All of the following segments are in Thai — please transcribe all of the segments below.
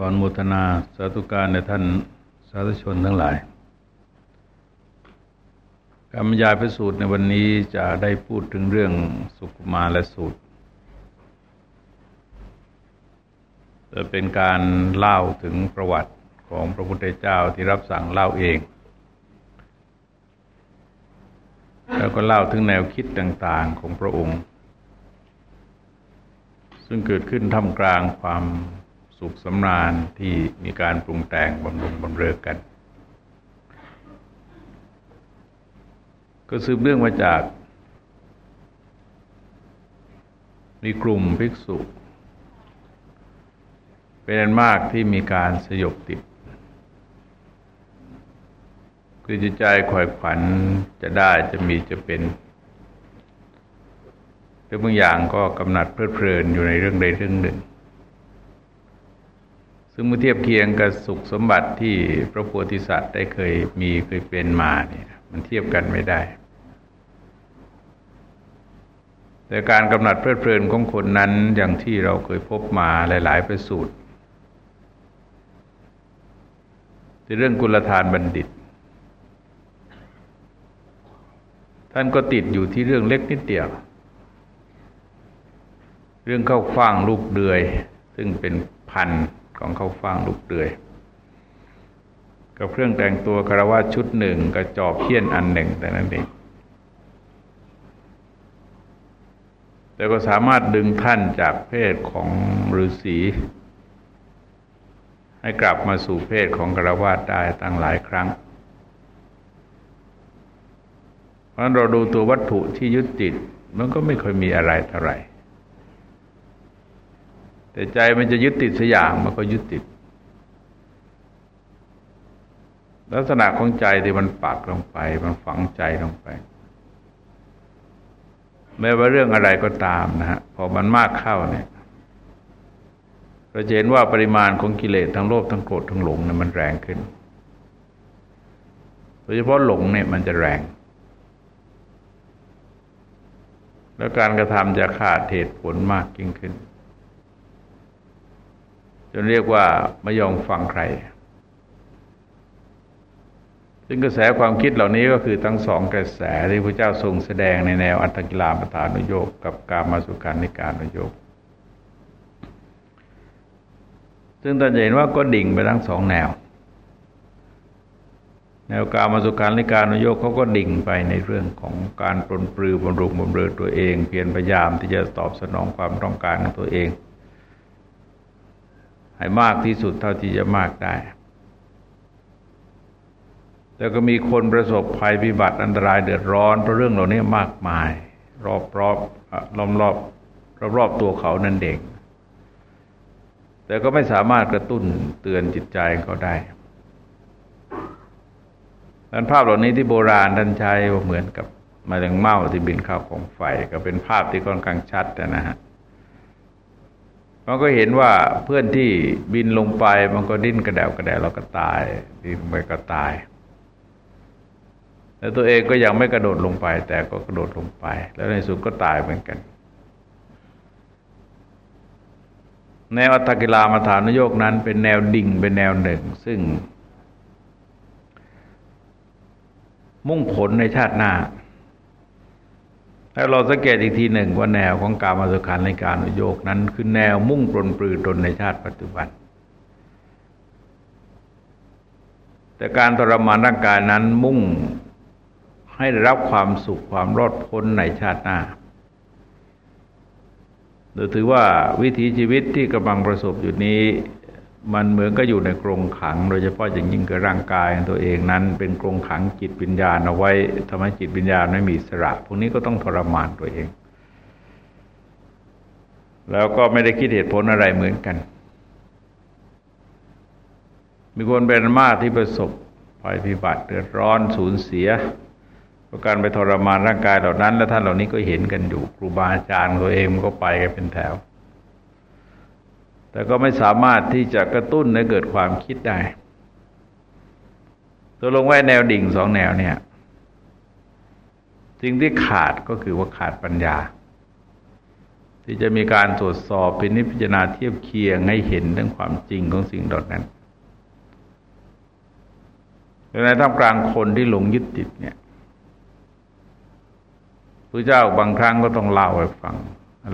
ก่อนมุทนาสาธุการในท่านสาธุชนทั้งหลายการบรรยายพระสูตรในวันนี้จะได้พูดถึงเรื่องสุขมาและสูตรจะเป็นการเล่าถึงประวัติของพระพุทธเจ้าที่รับสั่งเล่าเอง แล้วก็เล่าถึงแนวคิดต่างๆของพระองค์ ซึ่งเกิดขึ้นท่ามกลางความ สุขสำราญที่มีการปรุงแต่งบำรุงบำเรอกัน ก็สืบเรื่องมาจาก มีกลุ่มภิกษุ เป็นอันมากที่มีการสยบติด คือจิตใจขวอยขวัญจะได้จะมีจะเป็นหรือบางอย่างก็กำหนัดเพลิดเพลินอยู่ในเรื่องใดเรื่องหนึ่ง ซึ่งเมื่อเทียบเคียงกับสุขสมบัติที่พระโพธิสัตว์ได้เคยมีเคยเป็นมาเนี่ยมันเทียบกันไม่ได้ แต่การกำหนัดเพลิดเพลินของคนนั้นอย่างที่เราเคยพบมาหลาย ๆ ประสูตรในเรื่องกุลธานบัณฑิต ท่านก็ติดอยู่ที่เรื่องเล็กนิดเดียว เรื่องเข้าคว้างลูกเดือย ซึ่งเป็นพัน ของเขาฟังลูกเดือยกับเครื่องแต่งตัวคารวะชุดหนึ่งกระจอบเพี้ยนอันหนึ่งแต่นั้นเองแต่ก็สามารถดึงท่านจากเพศของฤาษีให้กลับมาสู่เพศของกรวาได้ตั้งหลายครั้ง เพราะเราดูตัววัตถุที่ยึดติดมันก็ไม่ค่อยมีอะไรเท่าไหร่ แต่ใจมันจะยึดติดสอย่างมันก็ยึดติด ลักษณะของใจที่มันปักลงไป มันฝังใจลงไป แม้ว่าเรื่องอะไรก็ตามนะฮะพอมันมากเข้าเนี่ยเราเห็นว่าปริมาณของกิเลสทั้งโลภทั้งโกรธทั้งหลงเนี่ยมันแรงขึ้นโดยเฉพาะหลงเนี่ยมันจะแรง แล้วการกระทำจะขาดเหตุผลมากยิ่งขึ้น นเรียกว่าไม่ยอมฟังใคร ซึ่งกระแสความคิดเหล่านี้ก็คือทั้งสองกระแสที่พระเจ้าทรงแสดงในแนวอัตตกิลาปทานุโยกกับการมาสุการนิการนุโยกซึ่งตอนเห็นว่าก็ดิ่งไปทั้งสองแนว แนวการมาสุการนิการนุโยกเขาก็ดิ่งไปในเรื่องของการปลนปลือบำรุงบำเรอตัวเอง เพียรพยายามที่จะตอบสนองความต้องการของตัวเอง ให้มากที่สุดเท่าที่จะมากได้แต่ก็มีคนประสบภัยพิบัติอันตรายเดือดร้อนเพราะเรื่องเหล่านี้มากมาย รอบรอบล้อมรอบรอบรอบตัวเขานั่นเอง แต่ก็ไม่สามารถกระตุ้นเตือนจิตใจเขาได้ดันภาพเหล่านี้ที่โบราณท่านใช้เหมือนกับมาถึงเมาที่บินเข้าของไฟก็เป็นภาพที่ค่อนข้างชัดนะฮะ มันก็เห็นว่าเพื่อนที่บินลงไปมันก็ดิ้นกระเดวกระเดวเราก็ตายดิ้นไปก็ตาย แล้วตัวเองก็ยังไม่กระโดดลงไป แต่ก็กระโดดลงไป แล้วในสุดก็ตายเหมือนกันแนวอัตกิลามาฐานโยกนั้น เป็นแนวดิ่งเป็นแนวหนึ่ง ซึ่ง มุ่งผลในชาติหน้า ถ้าเราสังเกตอีกทีหนึ่งว่าแนวของการมาสุขันในการโยกนั้น คือแนวมุ่งปลนปลือตนในชาติปัจจุบัน แต่การทรมานร่างกายนั้นมุ่งให้ได้รับความสุขความรอดพ้นในชาติหน้าโดยถือว่าวิถีชีวิตที่กำลังประสบอยู่นี้ มันเหมือนก็อยู่ในกรงขัง โดยเฉพาะอย่างยิ่งกับร่างกายของตัวเองนั้น เป็นกรงขังจิตวิญญาณเอาไว้ทำให้จิตวิญญาณไม่มีสระ พวกนี้ก็ต้องทรมานตัวเอง แล้วก็ไม่ได้คิดเหตุผลอะไรเหมือนกัน มีคนเป็นมากที่ประสบภัยพิบัติเดือดร้อนสูญเสียประการไปทรมานร่างกายเหล่านั้น และท่านเหล่านี้ก็เห็นกันอยู่ครูบาอาจารย์ตัวเองก็ไปกันเป็นแถว แต่ก็ไม่สามารถที่จะกระตุ้นให้เกิดความคิดได้ ตัวลงไว้แนวดิ่งสองแนวเนี่ย สิ่งที่ขาดก็คือว่าขาดปัญญา ที่จะมีการตรวจสอบเป็นนิพพานาเทียบเคียงให้เห็นเรื่องความจริงของสิ่งดดนั้นในท่ามกลางคนที่หลงยึดติดเนี่ยพระเจ้าบางครั้งก็ต้องเล่าให้ฟัง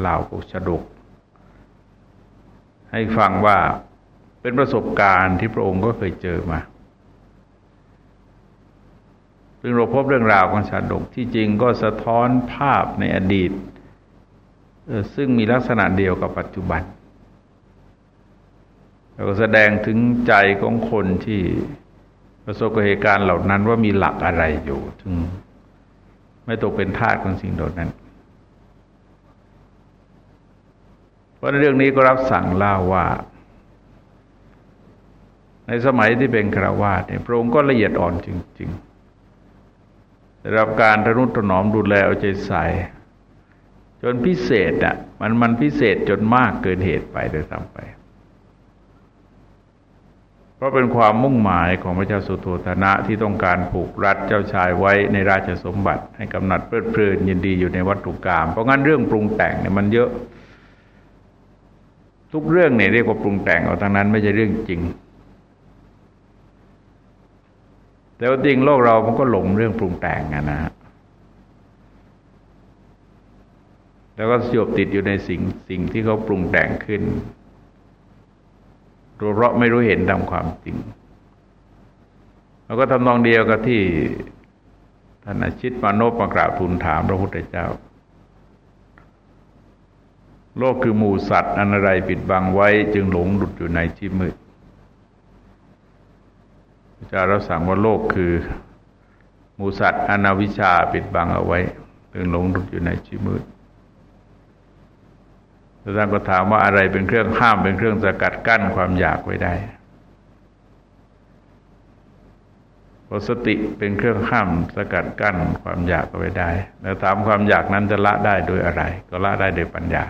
เล่าอุชดก ให้ฟังว่าเป็นประสบการณ์ที่พระองค์ก็เคยเจอมาซึ่งเราพบเรื่องราวของชาดกที่จริงก็สะท้อนภาพในอดีต ซึ่งมีลักษณะเดียวกับปัจจุบันแล้วก็แสดงถึงใจของคนที่ประสบกับเหตุการณ์เหล่านั้นว่ามีหลักอะไรอยู่ ถึงไม่ตกเป็นทาสของสิ่งเหล่านั้น เพ ราะในเรื่องนี้ก็รับสั่งเล่าว่า ในสมัยที่เป็นคราวาสเนี่ยพระองค์ก็ละเอียดอ่อนจริงๆได้รับการทนุถนอมดูแลเอาใจใส่ จนพิเศษอะมันมันพิเศษจนมากเกินเหตุไปโดยซ้ำไป เพราะเป็นความมุ่งหมายของพระเจ้าสุโธธนะที่ต้องการผูกรัดเจ้าชายไว้ในราชสมบัติ ให้กำหนัดเพลิดเพลินยินดีอยู่ในวัตถุกรรมเพราะงั้นเรื่องปรุงแต่งเนี่ยมันเยอะ ทุกเรื่องเนี่ยเรียกว่าปรุงแต่งเอาทั้งนั้น ไม่ใช่เรื่องจริง แต่ว่าจริงโลกเรามันก็หลงเรื่องปรุงแต่งนะฮะแล้วก็สยบติดอยู่ในสิ่งสิ่งที่เขาปรุงแต่งขึ้นเพราะไม่รู้เห็นตามความจริง แล้วก็ทำนองเดียวกับที่ท่านอาชิตมานพมากราบทูลถามพระพุทธเจ้า โลกคือหมู่สัตว์อันอะไรปิดบังไว้จึงหลงหลุดอยู่ในที่มืดพระเจ้าเราสั่งว่าโลกคือหมู่สัตว์อนาวิชาปิดบังเอาไว้ จึงหลงหลุดอยู่ในที่มืดท่านก็ถามว่าอะไรเป็นเครื่องห้ามเป็นเครื่องสกัดกั้นความอยากไว้ได้สติเป็นเครื่องห้ามสกัดกั้นความอยากไว้ได้ แล้วถามความอยากนั้นจะละได้โดยอะไร ก็ละได้โดยปัญญา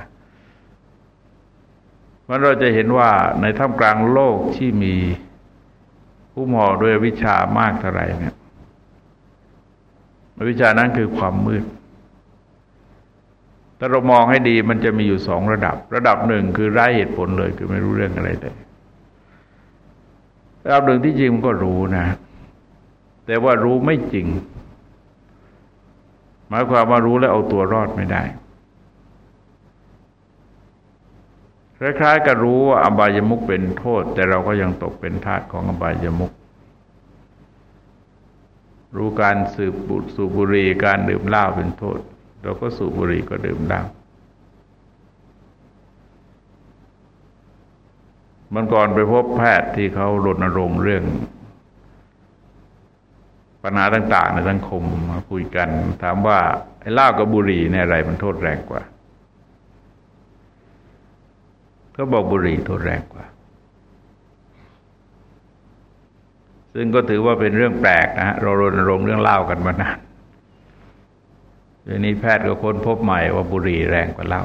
มันเราจะเห็นว่าในท่ามกลางโลกที่มีผู้หมอด้วยวิชามากเท่าไรเนี่ยวิชานั้นคือความมืดถ้าเรามองให้ดีมันจะมีอยู่สองระดับ ระดับหนึ่งคือไร้เหตุผลเลยคือไม่รู้เรื่องอะไรเลยระดับหนึ่งที่จริงมันก็รู้นะ แต่ว่ารู้ไม่จริง หมายความว่ารู้แล้วเอาตัวรอดไม่ได้ คล้ายๆกับรู้ว่าอบายมุกเป็นโทษ แต่เราก็ยังตกเป็นทาสของอบายมุกรู้การสืบบุตรสูบบุหรี่การดื่มเหล้าเป็นโทษ เราก็สูบบุหรี่ก็ดื่มเหล้ามันก่อนไปพบแพทย์ที่เขารณรงค์เรื่อง ปัญหาต่าง ๆ ในสังคมมาคุยกัน ถามว่าไอ้เหล้ากับบุหรี่เนี่ยอะไรมันโทษแรงกว่า เขาบอกบุหรี่โทษแรงกว่า ซึ่งก็ถือว่าเป็นเรื่องแปลกนะฮะเรารณรงค์เรื่องเหล้ากันมานานเดี๋ยวนี้แพทย์ก็ค้นพบใหม่ว่าบุหรี่แรงกว่าเหล้า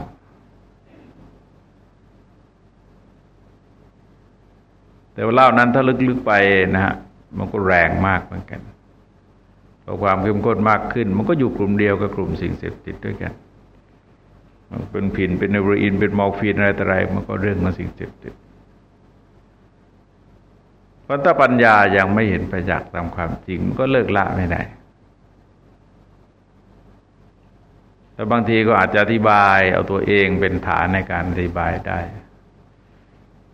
แต่ว่าเหล้านั้นถ้าลึกๆไปนะฮะมันก็แรงมากเหมือนกันพอความเข้มข้นมากขึ้น มันก็อยู่กลุ่มเดียวกับกลุ่มสิ่งเสพติดด้วยกัน เป็นผินเป็นเนโรอีนเป็นมอร์ฟีนอะไรต่ออะไรมันก็เรื่องของสิ่งเสพติดเพราะถ้าปัญญายังไม่เห็นประจักษ์ตามความจริงก็เลิกละไม่ได้แต่บางทีก็อาจจะอธิบาย เอาตัวเองเป็นฐานในการอธิบายได้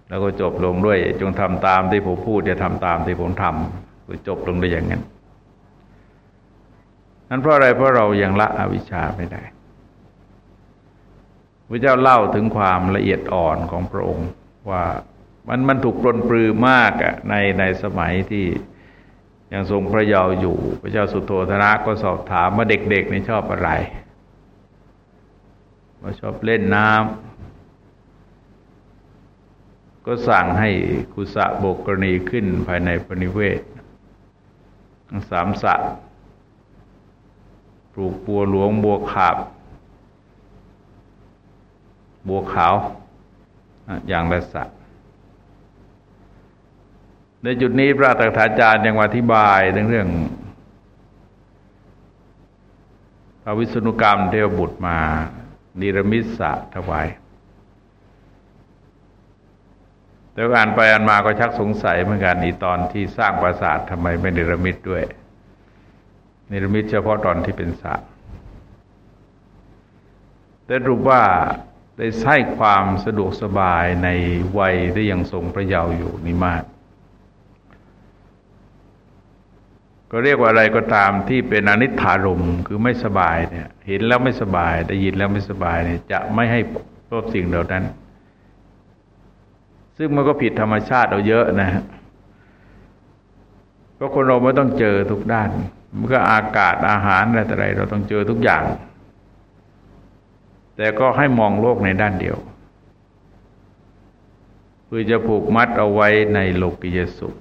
แล้วก็จบลงด้วย จงทำตามที่ผมพูดอย่าทำตามที่ผมทำคือจบลงด้วยอย่างนั้นนั้นเพราะอะไรเพราะเรายังละอวิชชาไม่ได้ ระเจ้าเล่าถึงความละเอียดอ่อนของพระองค์ ว่ามันมันถูกปลนปลือมากอะในในสมัยที่ยังทรงพระเยาว์อยู่ พระเจ้าสุโธธนะก็สอบถามว่าเด็กๆนี่ชอบอะไรว่าชอบเล่นน้ำก็สั่งให้กุสะโบกกรณีขึ้นภายในปณิเวศสามสะปลูกบัวหลวงบัวขาบ บัวขาวอย่างละสะในจุดนี้พระตถาจารย์ยังอธิบายเรื่องพระวิษณุกรรมเทวบุตรมา นิรมิตสะถวายแต่อ่านไปอ่านมาก็ชักสงสัยเหมือนกันอีตอนที่สร้างปราสาททำไมไม่นิรมิตด้วย นิรมิตเฉพาะตอนที่เป็นสระแต่รูปว่า ได้ใช้ความสะดวกสบายในวัยที่ยังทรงพระเยาว์อยู่นี่มาก ก็เรียกว่าอะไรก็ตามที่เป็นอนิถารมคือไม่สบายเนี่ย เห็นแล้วไม่สบาย ได้ยินแล้วไม่สบายเนี่ยจะไม่ให้พบสิ่งเหล่านั้น ซึ่งมันก็ผิดธรรมชาติเราเยอะนะฮะเพราะคนเราไม่ต้องเจอทุกด้านมันก็อากาศอาหารอะไรแต่ไรเราต้องเจอทุกอย่าง แต่ก็ให้มองโลกในด้านเดียวเพื่อจะผูกมัดเอาไว้ในโลกิยสุข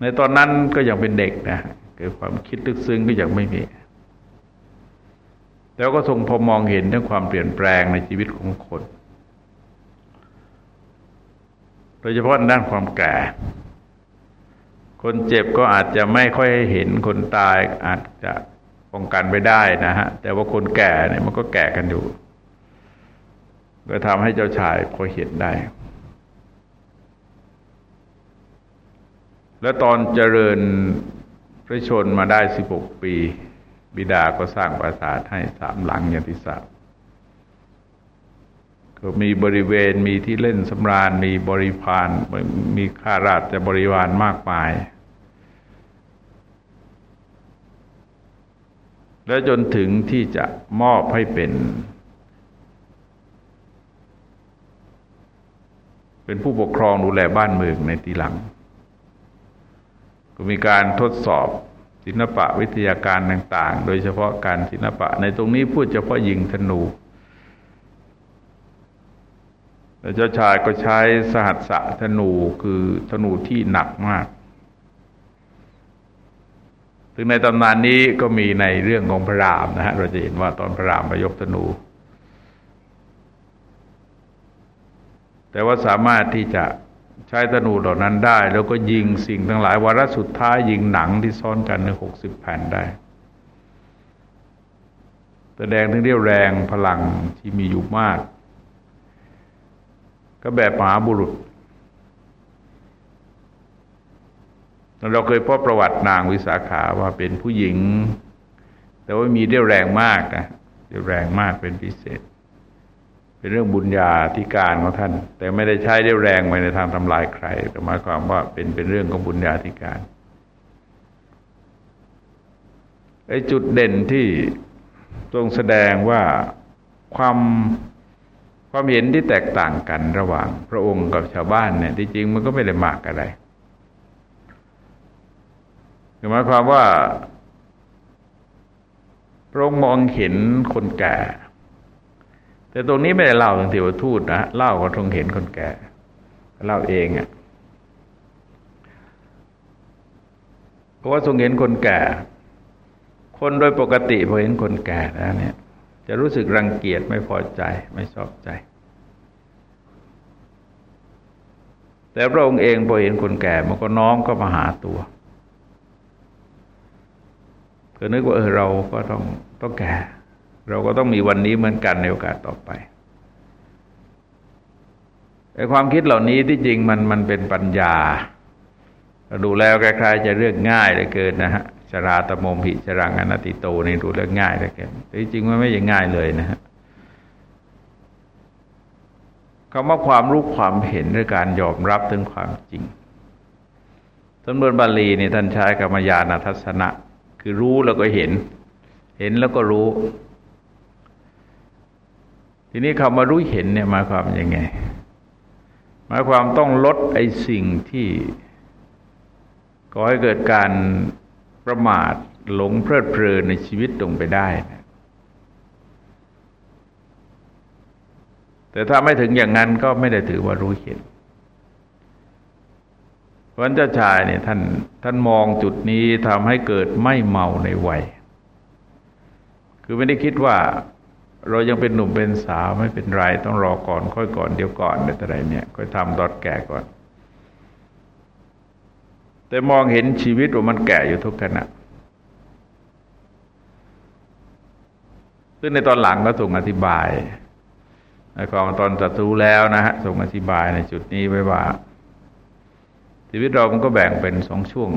ในตอนนั้นก็ยังเป็นเด็กนะเกิดความคิดลึกซึ้งก็ยังไม่มี แล้วก็ทรงพอมองเห็นถึงความเปลี่ยนแปลงในชีวิตของคน โดยเฉพาะด้านความแก่ คนเจ็บก็อาจจะไม่ค่อยเห็นคนตายอาจจะ ป้องกันไปได้นะฮะ แต่ว่าคนแก่เนี่ยมันก็แก่กันอยู่ก็ทำให้เจ้าชายพอเห็นได้ แล้วตอนเจริญพระชนมาได้สิบกปี บิดาก็สร้างปราสาทให้สามหลังอย่างที่ทราบก็มีบริเวณมีที่เล่นสำราญ มีบริพารมีข้าราชบริวารมากมาย แล้วจนถึงที่จะมอบให้เป็น เป็นผู้ปกครองดูแลบ้านเมืองในทีหลัง ก็มีการทดสอบศิลปะวิทยาการต่าง ๆ โดยเฉพาะการศิลปะ ในตรงนี้พูดเฉพาะยิงธนูแล้วเจ้าชายก็ใช้สหัสสะธนูคือธนูที่หนักมาก ถึงในตำนานนี้ก็มีในเรื่องของพระรามนะฮะเราจะเห็นว่าตอนพระรามมายกธนู แต่ว่าสามารถที่จะใช้ธนูเหล่านั้นได้ แล้วก็ยิงสิ่งทั้งหลายวาระสุดท้ายยิงหนังที่ซ้อนกันในหกสิบแผ่นได้แสดงถึงเรียวแรงพลังที่มีอยู่มาก ก็แบบมหาบุรุษ เราเคยพบประวัตินางวิสาขาว่าเป็นผู้หญิง แต่ว่ามีเรี่ยวแรงมากนะเรี่ยวแรงมากเป็นพิเศษ เป็นเรื่องบุญญาธิการของท่าน แต่ไม่ได้ใช้เรี่ยวแรงไปในทางทำลายใคร แต่หมายความว่าเป็นเป็นเรื่องของบุญญาธิการไอ้จุดเด่นที่ทรงแสดงว่าความความเห็นที่แตกต่างกันระหว่างพระองค์กับชาวบ้านเนี่ยที่จริงมันก็ไม่ได้มากอะไร หมายความว่าพระองค์มองเห็นคนแก่ แต่ตรงนี้ไม่ได้เล่าถึงเทวทูตนะเล่าก็ทรงเห็นคนแก่เล่าเองอะ่ะเพราะว่าทรงเห็นคนแก่ คนโดยปกติพอเห็นคนแก่แล้วเนี่ย จะรู้สึกรังเกียจไม่พอใจไม่ชอบใจ แต่พระองค์เองพอเห็นคนแก่มันก็น้อมก็มาหาตัว ก็นึกว่าเออเราก็ต้องต้องแก่ เราก็ต้องมีวันนี้เหมือนกันในโอกาสต่อไปไอ้ความคิดเหล่านี้ที่จริงมันมันเป็นปัญญาดูแล้วคล้ายๆจะเรื่องง่ายเลยเกินนะฮะชราตมมหิชรังอนัติโตนี่ดูเรื่องง่ายเลยเกินแต่จริงมันไม่ยังง่ายเลยนะฮะคำว่าความรู้ความเห็นด้วยการยอมรับถึงความจริงสมบนบาลีนี่ท่านใช้กรรมยานาทัศนะ คือรู้แล้วก็เห็น เห็นแล้วก็รู้ ทีนี้คำว่ารู้เห็นเนี่ยหมายความยังไง หมายความต้องลดไอ้สิ่งที่ก่อให้เกิดการประมาทหลงเพลิดเพลินในชีวิตลงไปได้นะแต่ถ้าไม่ถึงอย่างนั้นก็ไม่ได้ถือว่ารู้เห็น พระเจ้าชายเนี่ยท่านท่านมองจุดนี้ทำให้เกิดไม่เมาในวัย คือไม่ได้คิดว่า เรายังเป็นหนุ่มเป็นสาวไม่เป็นไรต้องรอก่อน ค่อยก่อนเดี๋ยวก่อนอะไรเนี่ยค่อยทำตอนแก่ก่อน แต่มองเห็นชีวิตว่ามันแก่อยู่ทุกขณะซึ่งในตอนหลังก็ส่งอธิบายในของตอนจัตุแล้วนะฮะส่งอธิบายในจุดนี้ไว้ว่า ชีวิตเรามันก็แบ่งเป็นสองช่วง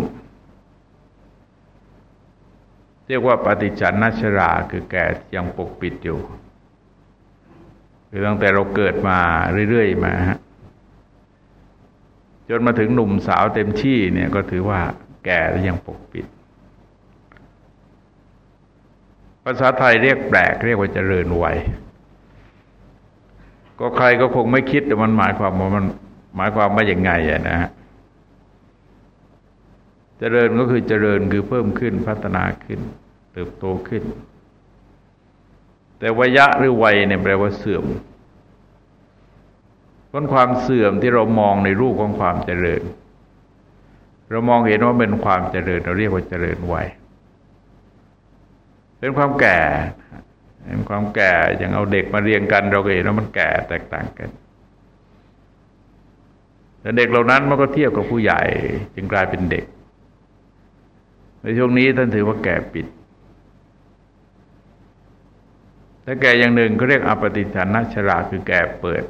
เรียกว่าปฏิจันนัชราคือแก่ยังปกปิดอยู่คือตั้งแต่เราเกิดมาเรื่อยๆมาฮะจนมาถึงหนุ่มสาวเต็มที่เนี่ยก็ถือว่าแก่ยังปกปิด ภาษาไทยเรียกแปลกเรียกว่าเจริญวัยก็ใครก็คงไม่คิดแต่มันหมายความว่ามันหมายความว่าอย่างไงอะนะฮะ เจริญก็คือเจริญคือเพิ่มขึ้นพัฒนาขึ้น เติบโตขึ้น แต่วัยะหรือวัยเนี่ยแปลว่าเสื่อมพราะความเสื่อมที่เรามองในรูปของความเจริญ เรามองเห็นว่าเป็นความเจริญ เราเรียกว่าเจริญวัยเป็นความแก่เห็นความแก่อย่างเอาเด็กมาเรียงกัน เราก็เห็นว่ามันแก่แตกต่างกันแต่เด็กเหล่านั้นมันก็เทียบกับผู้ใหญ่ จึงกลายเป็นเด็ก ในช่วงนี้ท่านถือว่าแก่ปิด ถ้าแก่อย่างหนึ่งก็เรียกอปฏิสันนชราคือแก่เปิด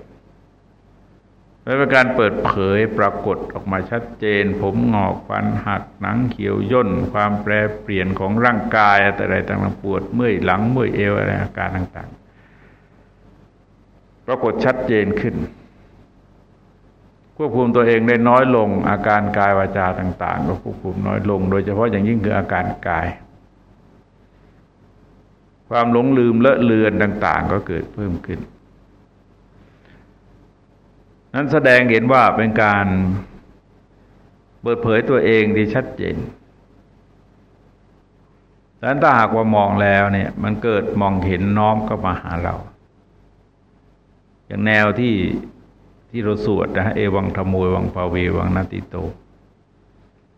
เป็นการเปิดเผยปรากฏออกมาชัดเจน ผมงอกฟันหักหนังเขียวย่น ความแปรเปลี่ยนของร่างกายอะไรต่างๆปวดเมื่อยหลังเมื่อยเอวอะไรอาการต่าง ๆ ปรากฏชัดเจนขึ้น ควบคุมตัวเองได้น้อยลง อาการกายวาจาต่าง ๆ ก็ควบคุมน้อยลง โดยเฉพาะอย่างยิ่งคืออาการกาย ความหลงลืมเลอะเลือนต่าง ๆ ก็เกิดเพิ่มขึ้น นั้นแสดงเห็นว่าเป็นการเปิดเผยตัวเองที่ชัดเจนดังนั้นถ้าหากว่ามองแล้วเนี่ยมันเกิดมองเห็นน้อมก็มาหาเรา อย่างแนวที่ ที่เราสวดนะฮะเอวังธรรมวยวังภาวีวังนาติโต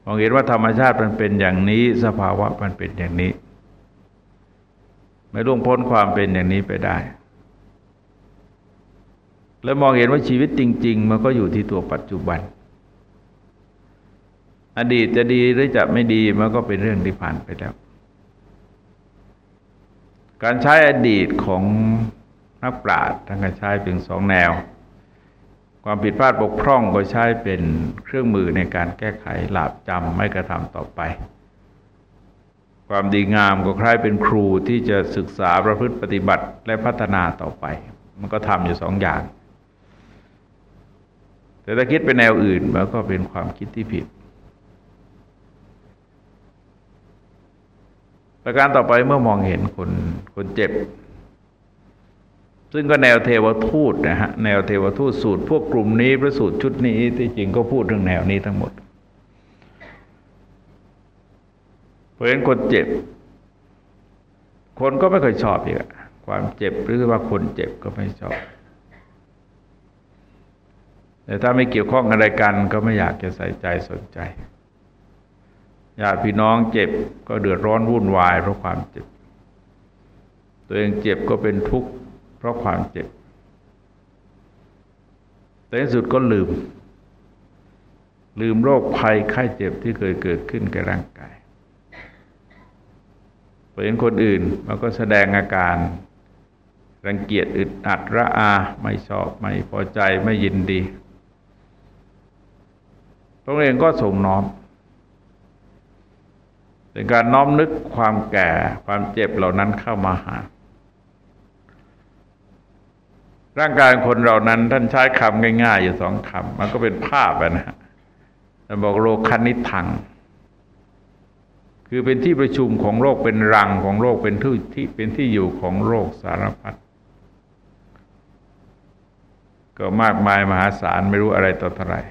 มองเห็นว่าธรรมชาติมันเป็นอย่างนี้ สภาวะมันเป็นอย่างนี้ ไม่ล่วงพ้นความเป็นอย่างนี้ไปได้ แล้วมองเห็นว่าชีวิตจริง ๆ มันก็อยู่ที่ตัวปัจจุบัน อดีตจะดีหรือจะไม่ดีมันก็เป็นเรื่องที่ผ่านไปแล้ว การใช้อดีตของนักปราชญ์ทั้งการใช้เป็นสองแนว ความผิดพลาดบกพร่องก็ใช้เป็นเครื่องมือในการแก้ไขหลาบจำไม่กระทำต่อไป ความดีงามก็คล้ายเป็นครูที่จะศึกษาประพฤติปฏิบัติและพัฒนาต่อไป มันก็ทำอยู่สองอย่าง แต่ถ้าคิดไปแนวอื่นมันก็เป็นความคิดที่ผิดประการต่อไปเมื่อมองเห็นคนคนเจ็บ ซึ่งก็แนวเทวทูตนะฮะแนวเทวทูตสูตร พวกกลุ่มนี้พระสูตรชุดนี้ที่จริงก็พูดเรื่องแนวนี้ทั้งหมด เพอเห็นคนเจ็บ คนก็ไม่เคยชอบอีกความเจ็บหรือว่าคนเจ็บก็ไม่ชอบ แต่ถ้าไม่เกี่ยวข้องอะไรกัน ก็ไม่อยากจะใส่ใจสนใจญาติพี่น้องเจ็บก็เดือดร้อนวุ่นวายเพราะความเจ็บ ตัวเองเจ็บก็เป็นทุกข์ เพราะความเจ็บ แต่สุดก็ลืม ลืมโรคภัยไข้เจ็บที่เคยเกิดขึ้นกับร่างกายเห็นคนอื่นมันก็แสดงอาการ รังเกียจอึดอัดระอาไม่ชอบไม่พอใจไม่ยินดีระองค์เองก็ทรงน้อมเป็นการน้อมนึกความแก่ความเจ็บเหล่านั้นเข้ามาหา ร่างกายคนเรานั้นท่านใช้คำง่ายๆ อยู่สองคำมันก็เป็นภาพนะฮะท่านบอกโลคันิทัง คือเป็นที่ประชุมของโรคเป็นรังของโรคเป็นที่ที่เป็นที่อยู่ของโรคสารพัดก็มากมายมหาศาลไม่รู้อะไรต่อเท่าไหร่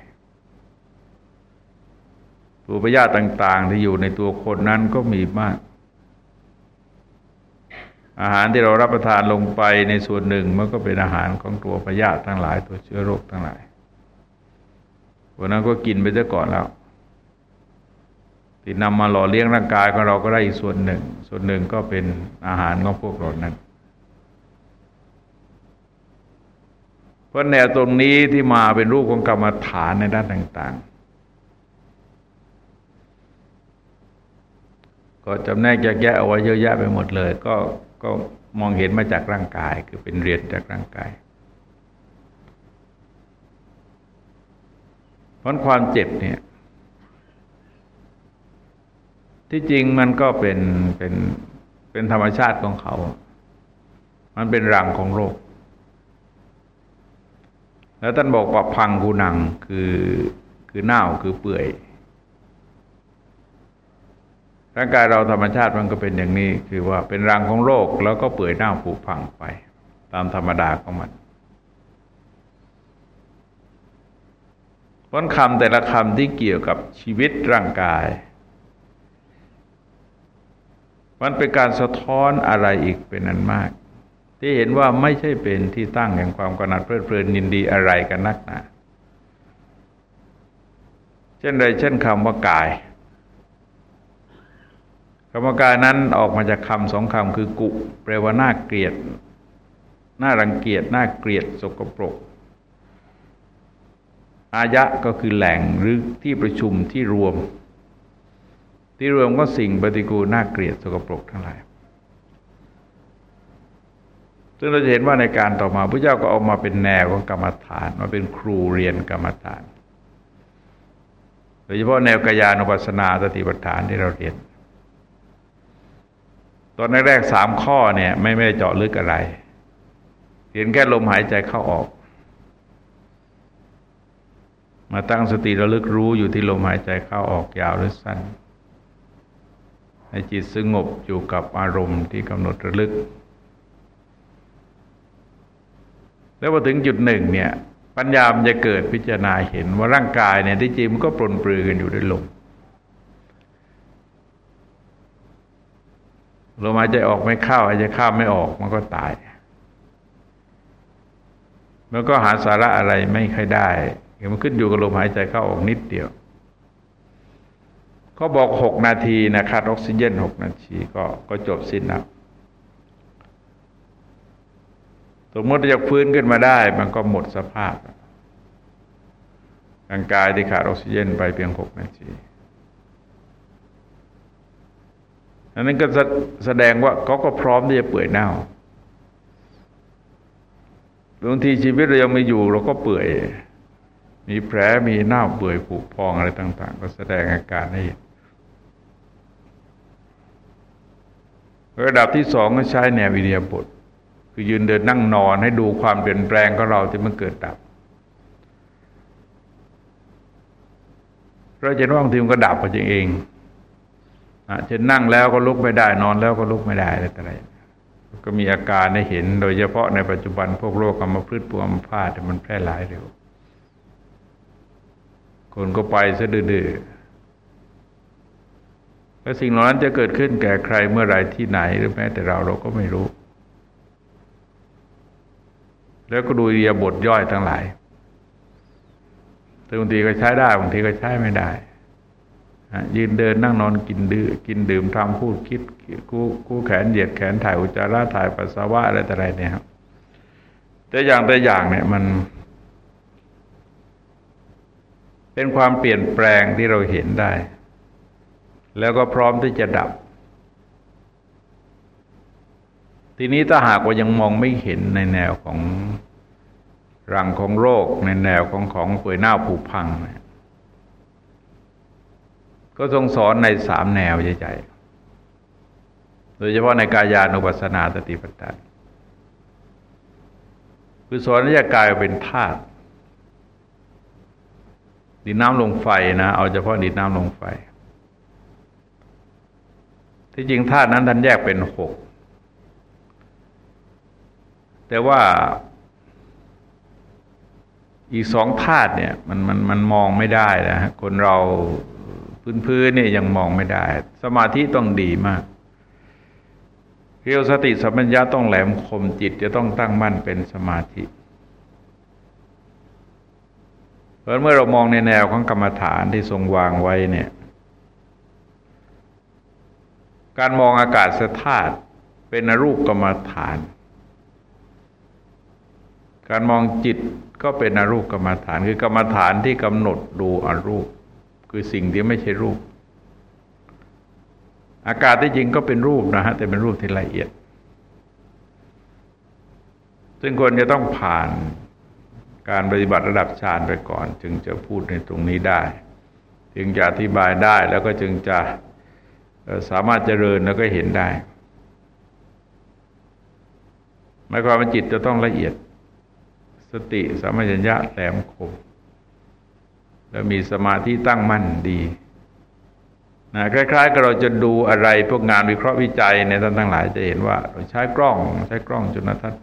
ตัวพยาธิต่าง ๆ ที่อยู่ในตัวคนนั้นก็มีมาก อาหารที่เรารับประทานลงไปในส่วนหนึ่งมันก็เป็นอาหารของตัวพยาธิทั้งหลายตัวเชื้อโรคทั้งหลายวันนั้นก็กินไปซะก่อนแล้วที่นำมาหล่อเลี้ยงร่างกายของเราก็ได้อีกส่วนหนึ่ง ส่วนหนึ่งก็เป็นอาหารของพวกเรานั้น เพราะแนวตรงนี้ที่มาเป็นรูปของกรรมฐานในด้านต่าง ๆ ก็จำแนกแยกแยะเอาไว้เยอะแยะไปหมดเลย ก็ ก็มองเห็นมาจากร่างกาย คือเป็นเรียนจากร่างกายเพราะความเจ็บเนี่ย ที่จริงมันก็เป็นเป็นเป็นธรรมชาติของเขา มันเป็นรังของโรค แล้วท่านบอกว่าพังกูนังคือคือเน่าคือเปื่อย ร่างกายเราธรรมชาติมันก็เป็นอย่างนี้ คือว่าเป็นรังของโรคแล้วก็เปื่อยเน่าผุพังไป ตามธรรมดาของมันพ้นคำแต่ละคำที่เกี่ยวกับชีวิตร่างกาย มันเป็นการสะท้อนอะไรอีกเป็นนั้นมาก ที่เห็นว่าไม่ใช่เป็นที่ตั้งแห่งความกนัดเพลิดเพลินยินดีอะไรกันนักหนาเช่นใดเช่นคำว่ากาย รรมการนั้นออกมาจากคำสองคำคือกุแปลว่าน่าเกลียดน่ารังเกียจน่าเกลียดสกปรก อายะก็คือแหล่งหรือที่ประชุมที่รวม ที่รวมก็สิ่งปฏิกูลน่าเกลียดสกปรกทั้งหลายซึ่งเราจะเห็นว่าในการต่อมาพระเจ้าก็ออกมาเป็นแนวของกรรมฐาน มาเป็นครูเรียนกรรมฐานโดยเฉพาะแนวกายานุปัสสนาสติปัฏฐานที่เราเรียน ตอนแรกๆสามข้อเนี่ย ไม่ไม่ได้เจาะลึกอะไรเห็นแค่ลมหายใจเข้าออก มาตั้งสติระลึกรู้อยู่ที่ลมหายใจเข้าออกยาวหรือสั้นให้จิตสงบอยู่กับอารมณ์ที่กำหนดระลึก แล้วพอถึงจุดหนึ่งเนี่ย ปัญญามจะเกิดพิจารณาเห็นว่าร่างกายเนี่ยที่จริงมันก็ปรนปรือกันอยู่ด้วยลม ลมหายใจออกไม่เข้าหายใจเข้าไม่ออกมันก็ตาย มันก็หาสาระอะไรไม่ค่อยได้มันขึ้นอยู่กับลมหายใจเข้าออกนิดเดียวก็บอกหกนาทีนะขาดออกซิเจนหกนาทีก็ก็จบสิ้นแล้วสมมติจะฟื้นขึ้นมาได้ มันก็หมดสภาพร่างกายที่ขาดออกซิเจนไปเพียงหกนาที อันนั้นก็แสดงว่าเขาก็พร้อมที่จะเปื่อยเน่าบางทีชีวิตเรายังไม่อยู่เราก็เปื่อย มีแผลมีเน่าเปื่อยผุพองอะไรต่าง ๆ ก็แสดงอาการให้เห็นระดับที่สองก็ใช้แนววิเดียบทคือยืนเดินนั่งนอนให้ดูความเปลี่ยนแปลงของเราที่มันเกิดดับ เราจะว่างทีมันก็ดับไปเอง จะนั่งแล้วก็ลุกไม่ได้ นอนแล้วก็ลุกไม่ได้อะไรต่ออะไรก็มีอาการให้เห็น โดยเฉพาะในปัจจุบันพวกโรคกรรมพืชปวมพาดมันแพร่หลายเร็ว คนก็ไปซะดื้อแล้วสิ่งเหล่านั้นจะเกิดขึ้นแก่ใครเมื่อไรที่ไหนหรือแม้แต่เราเราก็ไม่รู้ แล้วก็ดูเรียบทย่อยทั้งหลายบางทีก็ใช้ได้บางทีก็ใช้ไม่ได้ ยืนเดินนั่งนอนกินดื่มกินดื่มทำพูดคิดกู้กู้แขนเหยียดแขนถ่ายอุจจาระถ่ายปัสสาวะอะไรต่ออะไรเนี่ยครับแต่อย่างแต่อย่างเนี่ยมัน เป็นความเปลี่ยนแปลงที่เราเห็นได้ แล้วก็พร้อมที่จะดับ ทีนี้ถ้าหากว่ายังมองไม่เห็นในแนวของรังของโรคในแนวของของป่วยหน้าผุพังเนี่ย ก็ทรงสอนในสามแนวใหญ่ๆ โดยเฉพาะในกายานุปัสสนาสติปัฏฐานคือสอนที่จะกายเป็นธาตุดินน้ำลงไฟนะ เอาเฉพาะดินน้ำลงไฟ ที่จริงธาตุนั้นท่านแยกเป็นหก แต่ว่าอีกสองธาตุเนี่ยมันมันมันมองไม่ได้นะคนเรา พื้นๆเนี่ยยังมองไม่ได้ สมาธิต้องดีมากเรียวสติสัมปัญญาต้องแหลมคมจิตจะต้องตั้งมั่นเป็นสมาธิเพราะเมื่อเรามองในแนวของกรรมฐานที่ทรงวางไว้เนี่ย การมองอากาศสธาตุเป็นรูปกรรมฐาน การมองจิตก็เป็นอรูปกรรมฐานคือกรรมฐานที่กำหนดดูอรูป คือสิ่งที่ไม่ใช่รูป อากาศที่จริงก็เป็นรูปนะฮะแต่เป็นรูปที่ละเอียด ซึ่งควรจะต้องผ่านการปฏิบัติระดับฌานไปก่อน จึงจะพูดในตรงนี้ได้ จึงจะอธิบายได้แล้วก็จึงจะสามารถเจริญแล้วก็เห็นได้หมายความว่าจิตจะต้องละเอียด สติสมัญญะแหลมคม แล้วมีสมาธิตั้งมั่นดีนะคล้ายๆกับเราจะดูอะไรพวกงานวิเคราะห์วิจัยในท่านทั้งหลายจะเห็นว่าเราใช้กล้องใช้กล้องจุลทรรศน์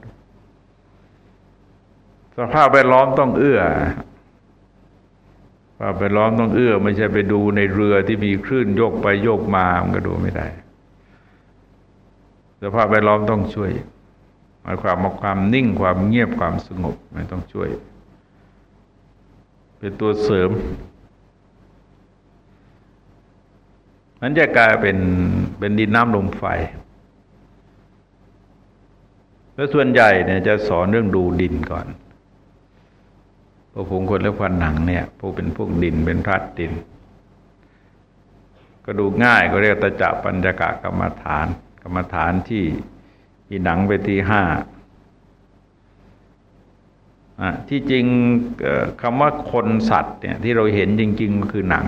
สภาพแวดล้อมต้องเอื้อสภาพแวดล้อมต้องเอื้อ ไม่ใช่ไปดูในเรือที่มีคลื่นโยกไปโยกมามันก็ดูไม่ได้ สภาพแวดล้อมต้องช่วยหมายความว่าความนิ่งความเงียบความสงบมันต้องช่วย เป็นตัวเสริมมันจะกลายเป็นเป็นดินน้ำลมไฟ แล้วส่วนใหญ่เนี่ยจะสอนเรื่องดูดินก่อนพวกผงคนและควันหนังเนี่ยพวกเป็นพวกดินเป็นพัดดิน ก็ดูง่ายก็เรียกตะจับปัญจกะกรรมฐาน กรรมฐานที่อีหนังไปที่ห้า ที่จริงคำว่าคนสัตว์เนี่ยที่เราเห็นจริง ๆ ก็คือหนัง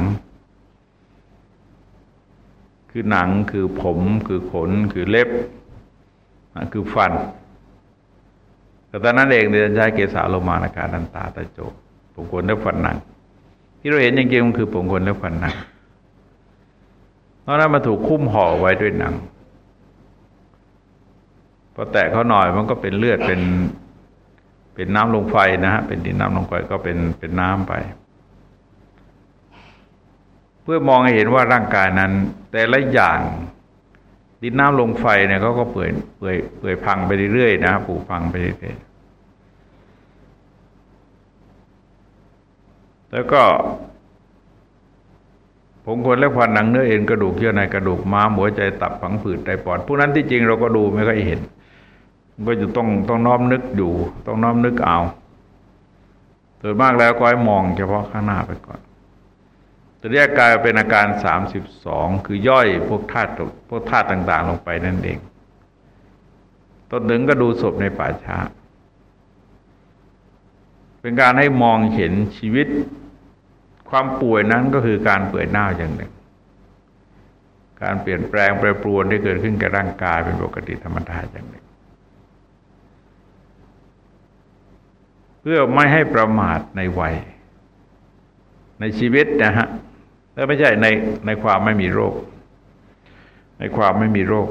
คือหนังคือผมคือขนคือเล็บ คือฟันแต่ตอนนั้นเองเดินใช้เกสาโลมานาการดันตาตะโจผมขนและฟันหนัง ที่เราเห็นจริงๆมันคือผมขนและฟันหนังตอนนั้นมาถูกคุ้มห่อไว้ด้วยหนังพอแตะเขาหน่อยมันก็เป็นเลือดเป็น เป็นน้ำลงไฟนะฮะเป็นดินน้ำลงไฟก็เป็นเป็นน้ำไป เพื่อมองให้เห็นว่าร่างกายนั้น แต่ละอย่างดินน้ำลงไฟเนี่ยเขาก็เปื่อยเปื่อยเปื่อยพังไปเรื่อยๆนะผุพังไปเรื่อยๆแล้วก็ผมคนและควันหนังเนื้อเอ็นกระดูกเยื่อในกระดูกม้ามหัวใจตับฝังผืดไตปอดพวกนั้นที่จริงเราก็ดูไม่ค่อยเห็น ก็จะต้องต้องน้อมนึกอยู่ ต้องน้อมนึกเอาส่วนมากแล้วก็ให้มองเฉพาะข้างหน้าไปก่อนจะแยกกายเป็นอาการสามสิบสองคือย่อยพวกธาตุพวกธาตุต่าง ๆ ลงไปนั่นเองต้นหนึ่งก็ดูศพในป่าช้า เป็นการให้มองเห็นชีวิต ความป่วยนั้นก็คือการเปื่อยเน่าอย่างหนึ่ง การเปลี่ยนแปลงแปรปรวนที่เกิดขึ้นกับร่างกายเป็นปกติธรรมดาอย่างหนึ่ง เพื่อไม่ให้ประมาทในวัย ในชีวิตนะฮะแล้วไม่ใช่ในในความไม่มีโรค ในความไม่มีโรค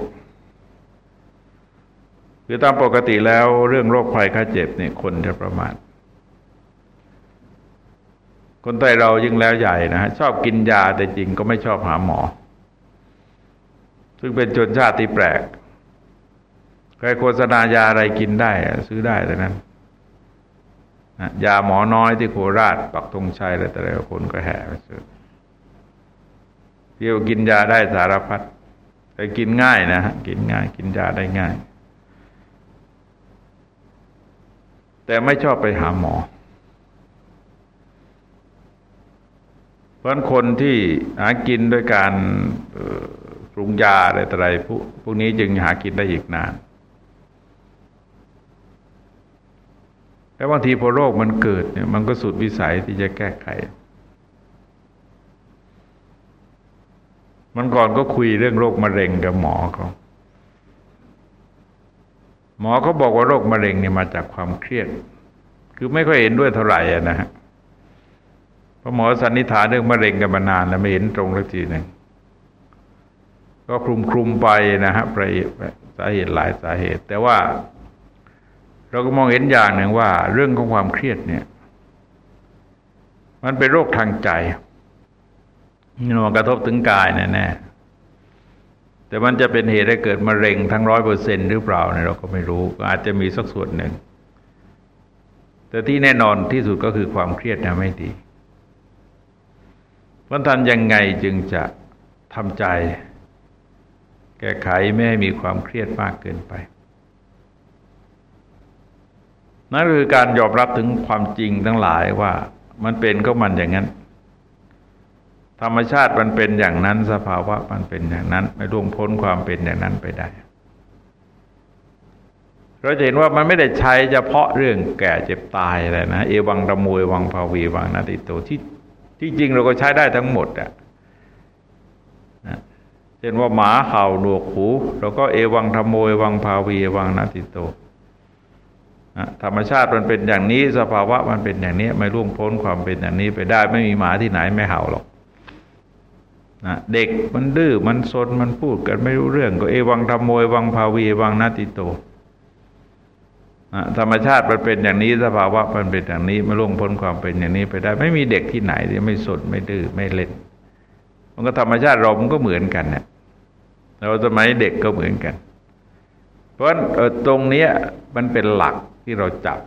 คือตามปกติแล้วเรื่องโรคภัยไข้เจ็บเนี่ยคนจะประมาท คนไทยเรายิ่งแล้วใหญ่นะฮะชอบกินยาแต่จริงก็ไม่ชอบหาหมอ ซึ่งเป็นชนชาติที่แปลกใครโฆษณายาอะไรกินได้ ซื้อได้แต่นั้น ยาหมอน้อยที่โคราช ปักธงชัยอะไรแต่ละคนก็แห่ไปซื้อเที่ยวกินยาได้สารพัดแต่กินง่ายนะฮะกินง่าย กินยาได้ง่าย แต่ไม่ชอบไปหาหมอ เพราะคนที่หากินด้วยการปรุงยาอะไรต่ออะไรพวกพวกนี้จึงหากินได้อีกนาน แล้วบางทีพอโรคมันเกิดเนี่ยมันก็สุดวิสัยที่จะแก้ไข มันก่อนก็คุยเรื่องโรคมะเร็งกับหมอเขาหมอเขาบอกว่าโรคมะเร็งเนี่ยมาจากความเครียด คือไม่ค่อยเห็นด้วยเท่าไหร่นะฮะเพราะหมอสันนิษฐานเรื่องมะเร็งกันมานานแล้วไม่เห็นตรงสักทีหนึ่งก็คลุมคลุมไปนะฮะประสาเหตุหลายสาเหตุ แต่ว่า เราก็มองเห็นอย่างหนึ่งว่า เรื่องของความเครียดเนี่ย มันเป็นโรคทางใจมันกระทบถึงกายแน่ๆแต่มันจะเป็นเหตุให้เกิดมะเร็งทั้งร้อยเปอร์เซ็นหรือเปล่าเนี่ยเราก็ไม่รู้อาจจะมีสักส่วนหนึ่ง แต่ที่แน่นอนที่สุดก็คือความเครียดนะไม่ดีวันทันยังไงจึงจะทำใจ แก้ไขไม่ให้มีความเครียดมากเกินไป นั่นคือการยอมรับถึงความจริงทั้งหลายว่ามันเป็นก็มันอย่างนั้น ธรรมชาติมันเป็นอย่างนั้น สภาวะมันเป็นอย่างนั้น ไม่ร่วงพ้นความเป็นอย่างนั้นไปได้เราจะเห็นว่ามันไม่ได้ใช้เฉพาะเรื่องแก่เจ็บตายอะไรนะเอวังตะมวยวังภาวีวังนาติโตที่ที่จริงเราก็ใช้ได้ทั้งหมดอะเช่นว่าหมาเห่าหนวกหูเราก็เอวังรรมโมเอวังภาวีวังนาติโต ธรรมชาติมันเป็นอย่างนี้สภาวะมันเป็นอย่างนี้ ไม่ล่วงพ้นความเป็นอย่างนี้ไปได้ไม่มีหมาที่ไหนไม่เห่าหรอกนะเด็กมันดื้อมันซนมันพูดกันไม่รู้เรื่อง ก็เอวังธรรมโมเอวังภาวีวังนาติโตธรรมชาติมันเป็นอย่างนี้สภาวะมันเป็นอย่างนี้ไม่ล่วงพ้นความเป็นอย่างนี้ไปได้ ไม่มีเด็กที่ไหนที่ไม่สนไม่ดื้อไม่เล่น มันก็ธรรมชาติเรามันก็เหมือนกันเนี่ยเราสมัยเด็กก็เหมือนกัน เพราะตรงนี้มันเป็นหลัก ที่เราจับ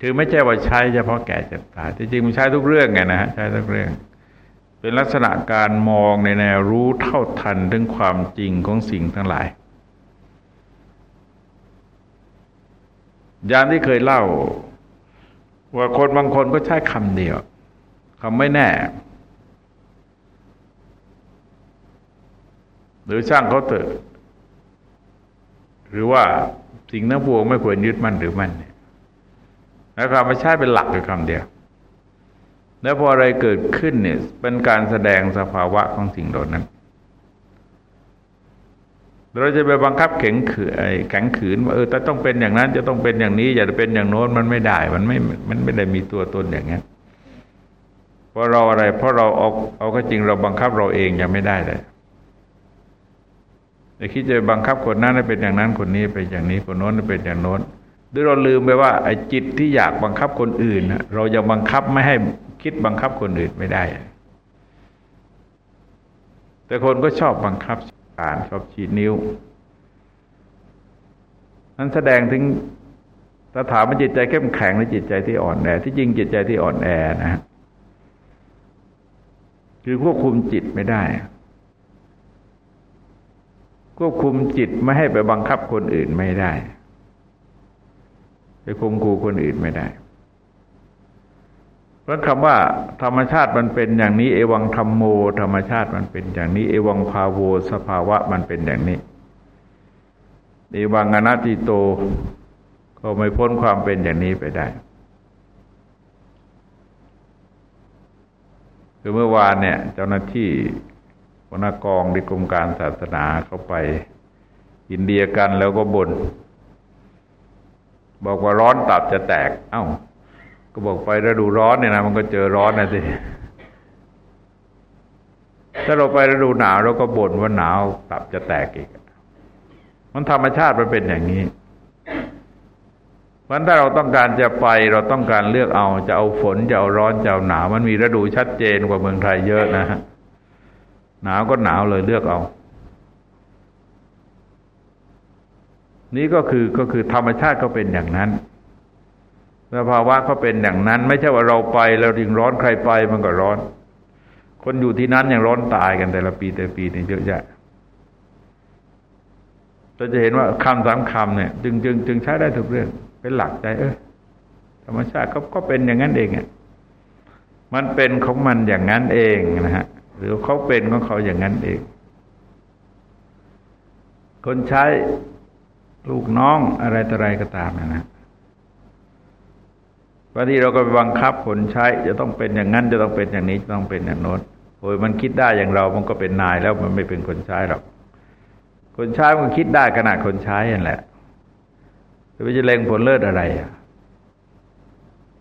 คือไม่ใช่ว่าใช้เฉพาะแก่เจ็บตายจริงๆมันใช้ทุกเรื่องไงนะฮะใช้ทุกเรื่อง เป็นลักษณะการมองในแนวรู้เท่าทันถึงความจริงของสิ่งทั้งหลาย ยามที่เคยเล่า ว่าคนบางคนก็ใช้คำเดียวคำไม่แน่หรือช่างเขาเถอะหรือว่า สิ่งนั้งปวงไม่ควรยึดมั่นหรือมั่นเนี่ยแล้วคำไม่ใช่เป็นหลักอยู่คำเดียว แล้วพออะไรเกิดขึ้นเนี่ยเป็นการแสดงสภาวะของสิ่งเหล่านั้น เราจะไปบังคับแข็งขืนแข็งขืนว่าเออแต่ต้องเป็นอย่างนั้น จะต้องเป็นอย่างนี้ อย่าเป็นอย่างโน้นมันไม่ได้ มันไม่ มันไม่ได้มีตัวตนอย่างนี้เพราะเราอะไร เพราะเราเอาเอาก็จริงเราบังคับเราเองยังไม่ได้เลย แต่คิดจะบังคับคนนั้นให้เป็นอย่างนั้นคนนี้เป็นอย่างนี้คนโน้นเป็นอย่างโน้นด้วยเราลืมไปว่าไอ้จิตที่อยากบังคับคนอื่น เรายังบังคับไม่ให้คิดบังคับคนอื่นไม่ได้ แต่คนก็ชอบบังคับการชอบฉีดนิ้ว นั้นแสดงถึงถ้าถามว่าจิตใจเข้มแข็งหรือจิตใจที่อ่อนแอ ที่จริงจิตใจที่อ่อนแอนะคือควบคุมจิตไม่ได้ ควบคุมจิตไม่ให้ไปบังคับคนอื่นไม่ได้ ไปคมคูคนอื่นไม่ได้ เพราะคำว่า ธรรมชาติมันเป็นอย่างนี้ เอวังธรรมโม ธรรมชาติมันเป็นอย่างนี้ เอวังภาโวสภาวะมันเป็นอย่างนี้เอวังอนัตติโต ก็ไม่พ้นความเป็นอย่างนี้ไปได้คือเมื่อวานเนี่ย เจ้าหน้าที่ หัวหน้ากองในกรมการศาสนาเข้าไป อินเดียกันแล้วก็บน่นบอกว่าร้อนตับจะแตก เอา้า ก็บอกไปฤดูร้อนเนี่ยนะมันก็เจอร้อนนะสิถ้าเราไปฤดูหนาวเราก็บ่นว่าหนาวตับจะแตกอีก มันธรรมชาติมันเป็นอย่างนี้เพราะถ้าเราต้องการจะไปเราต้องการเลือกเอา จะเอาฝนจะเอาร้อนจะเอาหนาวมันมีฤดูชัดเจนกว่าเมืองไทยเยอะนะฮะ หนาวก็หนาวเลยเลือกเอา นี่ก็คือก็คือธรรมชาติก็เป็นอย่างนั้นสภาวะเขาเป็นอย่างนั้น ไม่ใช่ว่าเราไปแล้วถึงร้อนใครไปมันก็ร้อน คนอยู่ที่นั้นยังร้อนตายกันแต่ละปีแต่ปีนี่เยอะแยะเราจะเห็นว่าคำสามคำเนี่ย จึงจึงจึงใช้ได้ทุกเรื่อง เป็นหลักใจเออธรรมชาติก็ก็เป็นอย่างนั้นเองอะมันเป็นของมันอย่างนั้นเองนะฮะ หรือเขาเป็นของเขาอย่างนั้นเอง คนใช้ลูกน้องอะไรต่ออะไรก็ตามนะบางทีเราก็ไปบังคับผลใช้ จะต้องเป็นอย่างนั้น จะต้องเป็นอย่างนี้จะต้องเป็นอย่างโน้นโอ้ยมันคิดได้อย่างเรา มันก็เป็นนายแล้วมันไม่เป็นคนใช้หรอก คนใช้มันคิดได้ขนาดคนใช้นั่นแหละจะไปจะเล็งผลเลิศอะไรอะ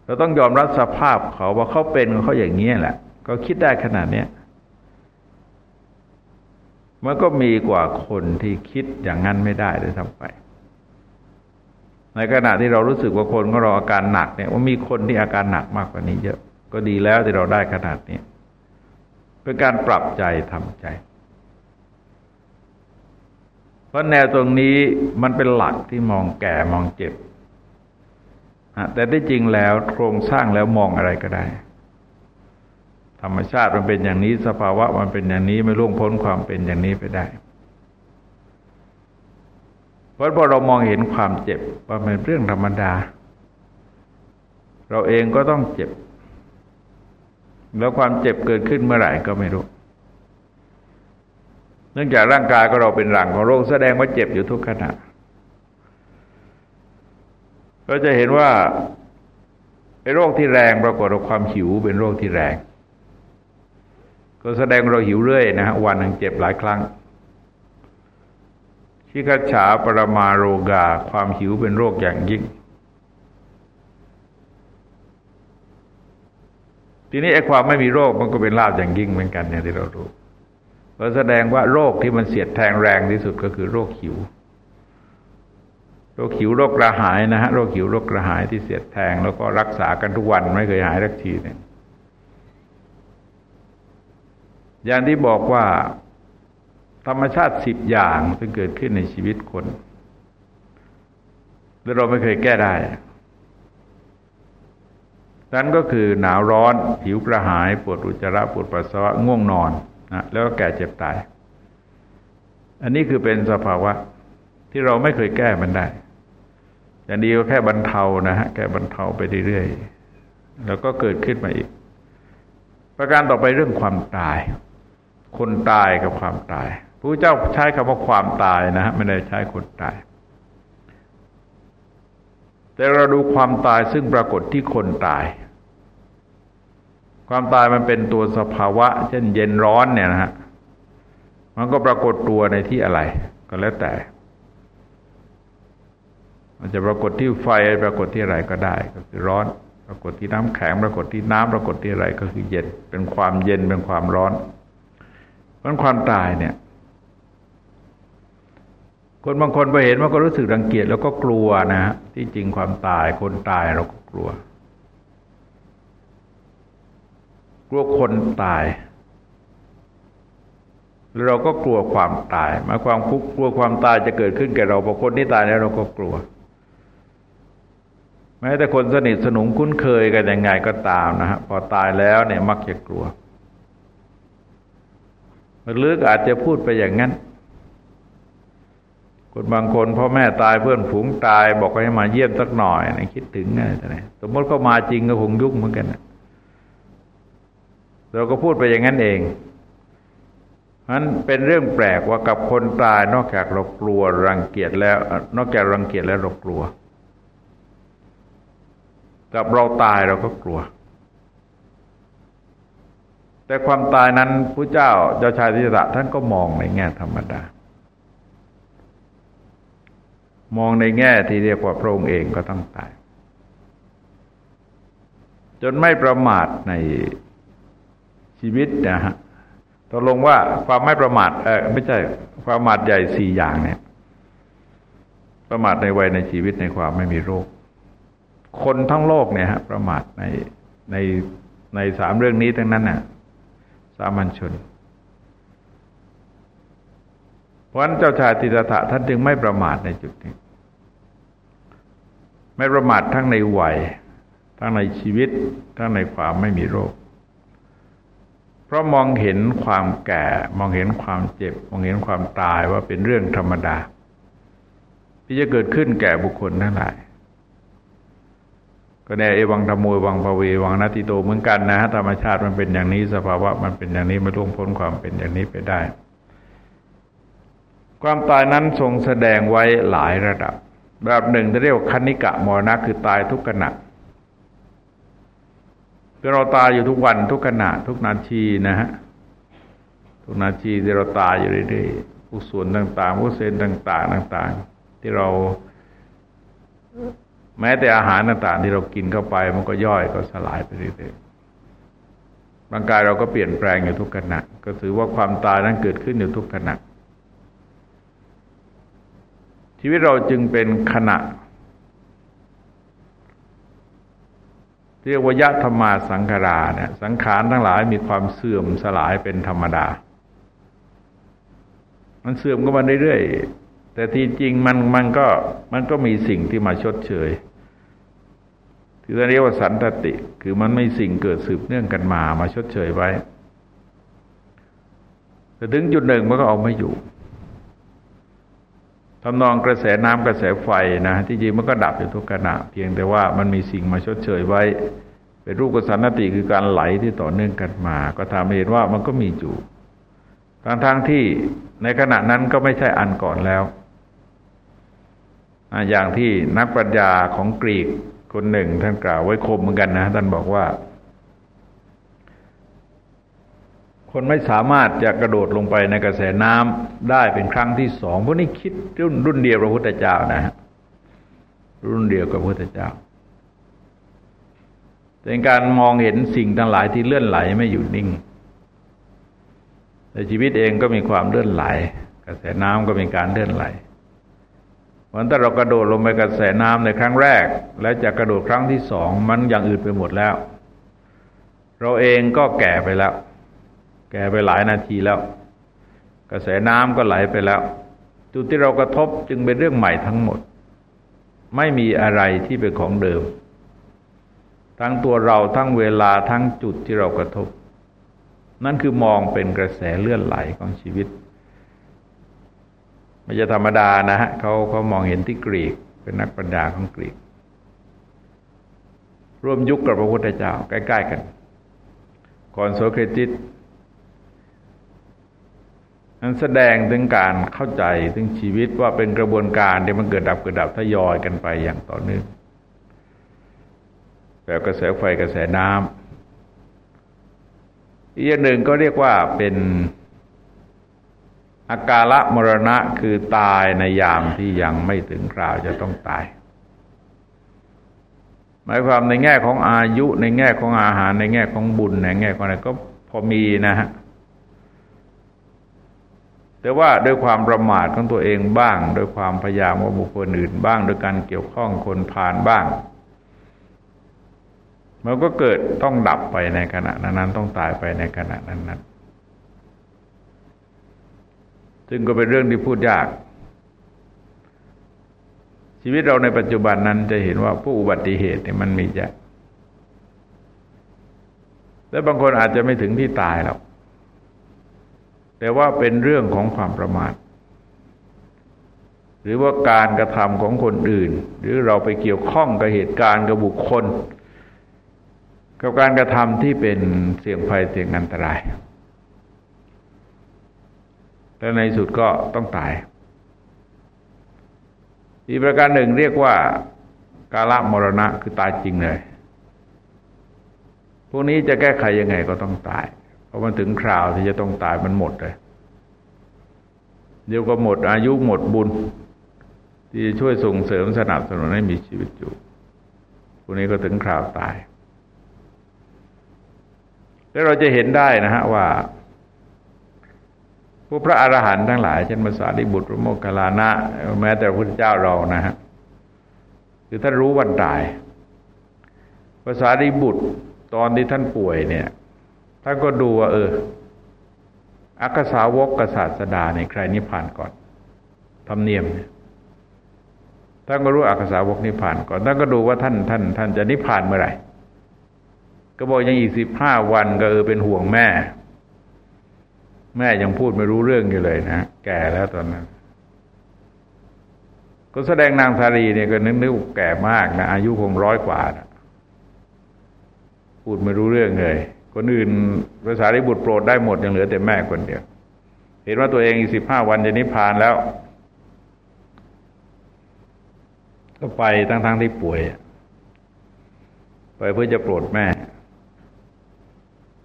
เราต้องยอมรับสภาพเขาว่าเขาเป็นเขาอย่างนี้แหละ ก็คิดได้ขนาดเนี้ย มันก็มีกว่าคนที่คิดอย่างนั้นไม่ได้เลยทำไป ในขณะที่เรารู้สึกว่าคนของเราอาการหนักเนี่ยว่ามีคนที่อาการหนักมากกว่านี้เยอะ ก็ดีแล้วที่เราได้ขนาดนี้เป็นการปรับใจทำใจ เพราะแนวตรงนี้มันเป็นหลักที่มองแก่มองเจ็บแต่ที่จริงแล้วโครงสร้างแล้วมองอะไรก็ได้ ธรรมชาติมันเป็นอย่างนี้สภาวะมันเป็นอย่างนี้ไม่ล่วงพ้นความเป็นอย่างนี้ไปได้ เพราะพอเรามองเห็นความเจ็บว่าเป็นเรื่องธรรมดา เราเองก็ต้องเจ็บ แล้วความเจ็บเกิดขึ้นเมื่อไหร่ก็ไม่รู้ เนื่องจากร่างกายก็เราเป็นหลังของโรคแสดงว่าเจ็บอยู่ทุกขณะก็จะเห็นว่าไอ้โรคที่แรงปรากฏว่าความหิวเป็นโรคที่แรง ก็แสดงเราหิวเรื่อยนะฮะวันหนึ่งเจ็บหลายครั้งชิคัฉาปรมาโรกา ความหิวเป็นโรคอย่างยิ่ง ทีนี้ไอ้ความไม่มีโรคมันก็เป็นลาบอย่างยิ่งเหมือนกันเนี่ยที่เรารู้ก็แสดงว่าโรคที่มันเสียดแทงแรงที่สุดก็คือโรคหิว โรคหิวโรคกระหายนะฮะโรคหิวโรคกระหายที่เสียดแทงแล้วก็รักษากันทุกวันไม่เคยหายสักทีเนี่ย อย่างที่บอกว่าธรรมชาติสิบอย่างที่เกิดขึ้นในชีวิตคนแล้วเราไม่เคยแก้ได้นั้นก็คือหนาวร้อน ผิวกระหาย ปวดอุจจาระปวดปัสสาวะง่วงนอนนะแล้วก็แก่เจ็บตาย อันนี้คือเป็นสภาวะ ที่เราไม่เคยแก้มันได้ อย่างดีก็แค่บรรเทานะฮะแก้บรรเทาไปเรื่อยๆแล้วก็เกิดขึ้นมาอีก ประการต่อไปเรื่องความตาย คนตายกับความตายพระเจ้าใช้คำว่าความตายนะฮะไม่ได้ใช้คนตาย แต่เราดูความตายซึ่งปรากฏที่คนตาย ความตายมันเป็นตัวสภาวะ เช่นเย็นร้อนเนี่ยนะฮะมันก็ปรากฏตัวในที่อะไร ก็แล้วแต่ มันจะปรากฏที่ไฟปรากฏที่อะไรก็ได้ก็คือร้อน ปรากฏที่น้ำแข็งปรากฏที่น้ำปรากฏที่อะไรก็คือเย็นเป็นความเย็นเป็นความร้อน เพราะความตายเนี่ย คนบางคนไปเห็นมันก็รู้สึกรังเกียจแล้วก็กลัวนะฮะที่จริงความตายคนตายเราก็กลัว กลัวคนตายแล้วเราก็กลัวความตายมาความคุกกลัวความตายจะเกิดขึ้นแก่เราพอคนที่ตายแล้วเราก็กลัวแม้แต่คนสนิทสนมคุ้นเคยกันยังไงก็ตามนะฮะพอตายแล้วเนี่ยมักจะกลัว ลึกอาจจะพูดไปอย่างนั้นคนบางคนพ่อแม่ตายเพื่อนฝูงตาย บอกให้มาเยี่ยมสักหน่อยนะคิดถึงอะไรต่างสมมติเขามาจริงก็คงยุ่งเหมือนกันนะเราก็พูดไปอย่างนั้นเองนั้นเป็นเรื่องแปลกว่ากับคนตายนอกจากเรากลัวรังเกียจแล้ว นอกจากรังเกียจแล้วเรากลัว กับเราตายเราก็กลัว แต่ความตายนั้นพระเจ้าเจ้าชายทิฏฐะท่านก็มองในแง่ธรรมดา มองในแง่ที่เรียกว่าพระองค์เองก็ต้องตาย จนไม่ประมาทในชีวิตนะฮะตกลงว่าความไม่ประมาทเออไม่ใช่ความประมาทใหญ่สี่อย่างเนี่ย ประมาทในวัยในชีวิตในความไม่มีโรค คนทั้งโลกเนี่ยฮะประมาทในในในสามเรื่องนี้ทั้งนั้นน่ะามัญชน เพราะนั้นเจ้าชายติตถะท่านจึงไม่ประมาทในจุดนี้ ไม่ประมาททั้งในวัย ทั้งในชีวิต ทั้งในความไม่มีโรค เพราะมองเห็นความแก่ มองเห็นความเจ็บ มองเห็นความตายว่าเป็นเรื่องธรรมดา ที่จะเกิดขึ้นแก่บุคคลทั้งหลาย ก็ในเอวังธรรมวยวังภเววังนาติโตเหมือนกันนะธรรมชาติมันเป็นอย่างนี้สภาวะมันเป็นอย่างนี้ไม่ล่วงพ้นความเป็นอย่างนี้ไปได้ ความตายนั้นทรงแสดงไว้หลายระดับ แบบหนึ่งจะเรียกว่าคณิกะมรณะคือตายทุกขณะคือเราตายอยู่ทุกวันทุกขณะทุกนาทีนะฮะทุกนาทีที่เราตายอยู่เรื่อยๆผู้ส่วนต่างๆผู้เซนต่าง ๆ ต่าง ๆ ที่เรา แม้แต่อาหารต่างๆที่เรากินเข้าไป มันก็ย่อยก็สลายไปเรื่อยๆร่างกายเราก็เปลี่ยนแปลงอยู่ทุกขณะ ก็ถือว่าความตายนั้นเกิดขึ้นอยู่ทุกขณะ ชีวิตเราจึงเป็นขณะ เรียกว่ายะธรรมาสังขาราเนี่ยสังขารทั้งหลายมีความเสื่อมสลายเป็นธรรมดา มันเสื่อมก็มาเรื่อยๆแต่ที่จริงมันมันก็มันก็มีสิ่งที่มาชดเชย ที่เรียกว่าสันตติ คือมันไม่สิ่งเกิดสืบเนื่องกันมามาชดเชยไว้ แต่ถึงจุดหนึ่งมันก็เอาไม่อยู่ทำนองกระแสน้ำกระแสไฟนะที่จริงมันก็ดับอยู่ทุกขณะ เพียงแต่ว่ามันมีสิ่งมาชดเชยไว้ เป็นรูปกสันติคือการไหลที่ต่อเนื่องกันมา ก็ทำให้เห็นว่ามันก็มีอยู่ทางทางที่ในขณะนั้นก็ไม่ใช่อันก่อนแล้ว อย่างที่นักปรัชญาของกรีก คนหนึ่งท่านกล่าวไว้คมเหมือนกันนะ ท่านบอกว่า คนไม่สามารถจะกระโดดลงไปในกระแสน้ำได้เป็นครั้งที่สองพวกนี้คิดรุ่นรุ่นเดียวพระพุทธเจ้านะฮะรุ่นเดียวกับพระพุทธเจ้าเป็นการมองเห็นสิ่งทั้งหลายที่เลื่อนไหลไม่อยู่นิ่งแต่ชีวิตเองก็มีความเลื่อนไหล กระแสน้ำก็เป็นการเลื่อนไหล วันถ้าเรากระโดดลงไปกระแสน้ำในครั้งแรก แล้วจะกระโดดครั้งที่สองมันอย่างอื่นไปหมดแล้ว เราเองก็แก่ไปแล้ว แก่ไปหลายนาทีแล้ว กระแสน้ำก็ไหลไปแล้ว จุดที่เรากระทบจึงเป็นเรื่องใหม่ทั้งหมด ไม่มีอะไรที่เป็นของเดิม ทั้งตัวเราทั้งเวลาทั้งจุดที่เรากระทบ นั่นคือมองเป็นกระแสเลื่อนไหลของชีวิต ไม่ใช่ธรรมดานะฮะเขาเขามองเห็นที่กรีก เป็นนักปัญญาของกรีก ร่วมยุคกับพระพุทธเจ้า ใกล้ ๆ กัน ก่อนโสเครติสนั้นแสดงถึงการเข้าใจถึงชีวิตว่าเป็นกระบวนการที่มันเกิดดับเกิดดับทยอยกันไปอย่างต่อเนื่องแบบกระแสไฟกระแสน้ำอีกอย่างหนึ่งก็เรียกว่าเป็น อากาละมรณะคือตายในยามที่ยังไม่ถึงคราวจะต้องตาย หมายความในแง่ของอายุในแง่ของอาหารในแง่ของบุญในแง่ของอะไรก็พอมีนะฮะแต่ว่าด้วยความประมาทของตัวเองบ้าง ด้วยความพยายามของบุคคลอื่นบ้างโดยการเกี่ยวข้องคนผ่านบ้าง มันก็เกิดต้องดับไปในขณะนั้นต้องตายไปในขณะนั้น ซึ่งก็เป็นเรื่องที่พูดยาก ชีวิตเราในปัจจุบันนั้นจะเห็นว่าผู้อุบัติเหตุเนี่ยมันมีเยอะและบางคนอาจจะไม่ถึงที่ตายหรอกแต่ว่าเป็นเรื่องของความประมาทหรือว่าการกระทำของคนอื่น หรือเราไปเกี่ยวข้องกับเหตุการณ์กับบุคคล กับการกระทำที่เป็นเสี่ยงภัยเสี่ยงอันตราย แล้วในสุดก็ต้องตาย อีกประการหนึ่งเรียกว่ากาละมรณะคือตายจริงเลย พวกนี้จะแก้ไขยังไงก็ต้องตาย เพราะมันถึงคราวที่จะต้องตายมันหมดเลย เดี๋ยวก็หมดอายุหมดบุญ ที่จะช่วยส่งเสริมสนับสนุนให้มีชีวิตอยู่พวกนี้ก็ถึงคราวตาย แล้วเราจะเห็นได้นะฮะว่า พวกพระอรหันต์ทั้งหลาย เช่นภาษาดิบุตรโมกขลานะ แม้แต่พระพุทธเจ้าเรานะฮะคือท่านรู้วันตายภาษาดิบุตรตอนที่ท่านป่วยเนี่ยท่านก็ดูว่า เอออักษาวกกษัตริย์ดาในใครนิพพานก่อนทำเนียมเนี่ยท่านก็รู้อักษาวกนิพพานก่อนท่านก็ดูว่าท่านท่านท่านจะนิพพานเมื่อไหร่ก็บอกยังอีกสิบห้าวันก็เออเป็นห่วงแม่ แม่ยังพูดไม่รู้เรื่องอยู่เลยนะแก่แล้วตอนนั้น ก็แสดงนางสารีเนี่ยก็นึกนึกแก่มากนะอายุคงร้อยกว่านะพูดไม่รู้เรื่องเลย คนอื่นภาษาริบุตรโปรดได้หมดยังเหลือแต่แม่คนเดียว เห็นว่าตัวเองอีกสิบห้าวันจะนิพพานแล้ว ก็ไปทั้งๆทที่ป่วย ไปเพื่อจะโปรดแม่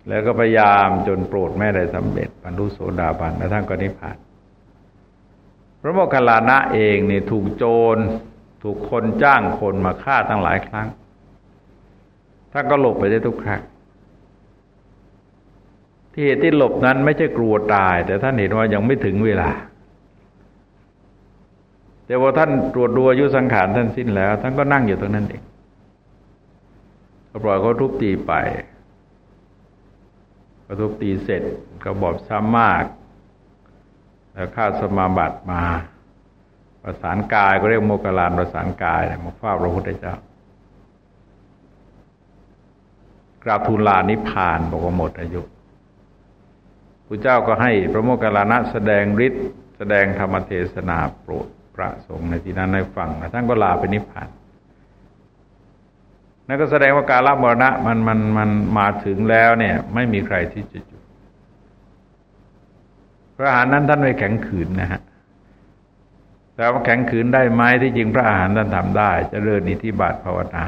แล้วก็พยายามจนโปรดแม่ได้สำเร็จบรรลุโสดาบันและท่านก็นิพพาน พระโมคคัลลานะเองเนี่ยถูกโจร ถูกคนจ้างคนมาฆ่าตั้งหลายครั้งท่านก็หลบไปได้ทุกครั้งที่เหตุที่หลบนั้นไม่ใช่กลัวตาย แต่ท่านเห็นว่ายังไม่ถึงเวลา แต่พอท่านตรวจดูอายุสังขารท่านสิ้นแล้ว ท่านก็นั่งอยู่ตรงนั้นเองปล่อยเขาทุบตีไป กระทุบตีเสร็จก็บอบช้ำมาก แล้วข้าสมาบัติมาประสานกายก็เรียกโมกลานประสานกายมาเฝ้าพระพุทธเจ้ากราบทูลลานิพานบอกว่าหมดอายุพระเจ้าก็ให้พระโมคคัลานะแสดงฤทธิ์แสดงธรรมเทศนาโปรดพระสงฆ์ในที่นั้นให้ฟังท่านก็ลาไปนิพพาน นั่นก็แสดงว่าการละมรณะมันมันมันมาถึงแล้วเนี่ย ไม่มีใครที่จะหยุดพระหารนั้นท่านไม่แข็งขืนนะฮะแต่ว่าแข็งขืนได้ไหมที่จริงพระอาหารท่านทำได้จะเริญอิทธิบาทภาวนา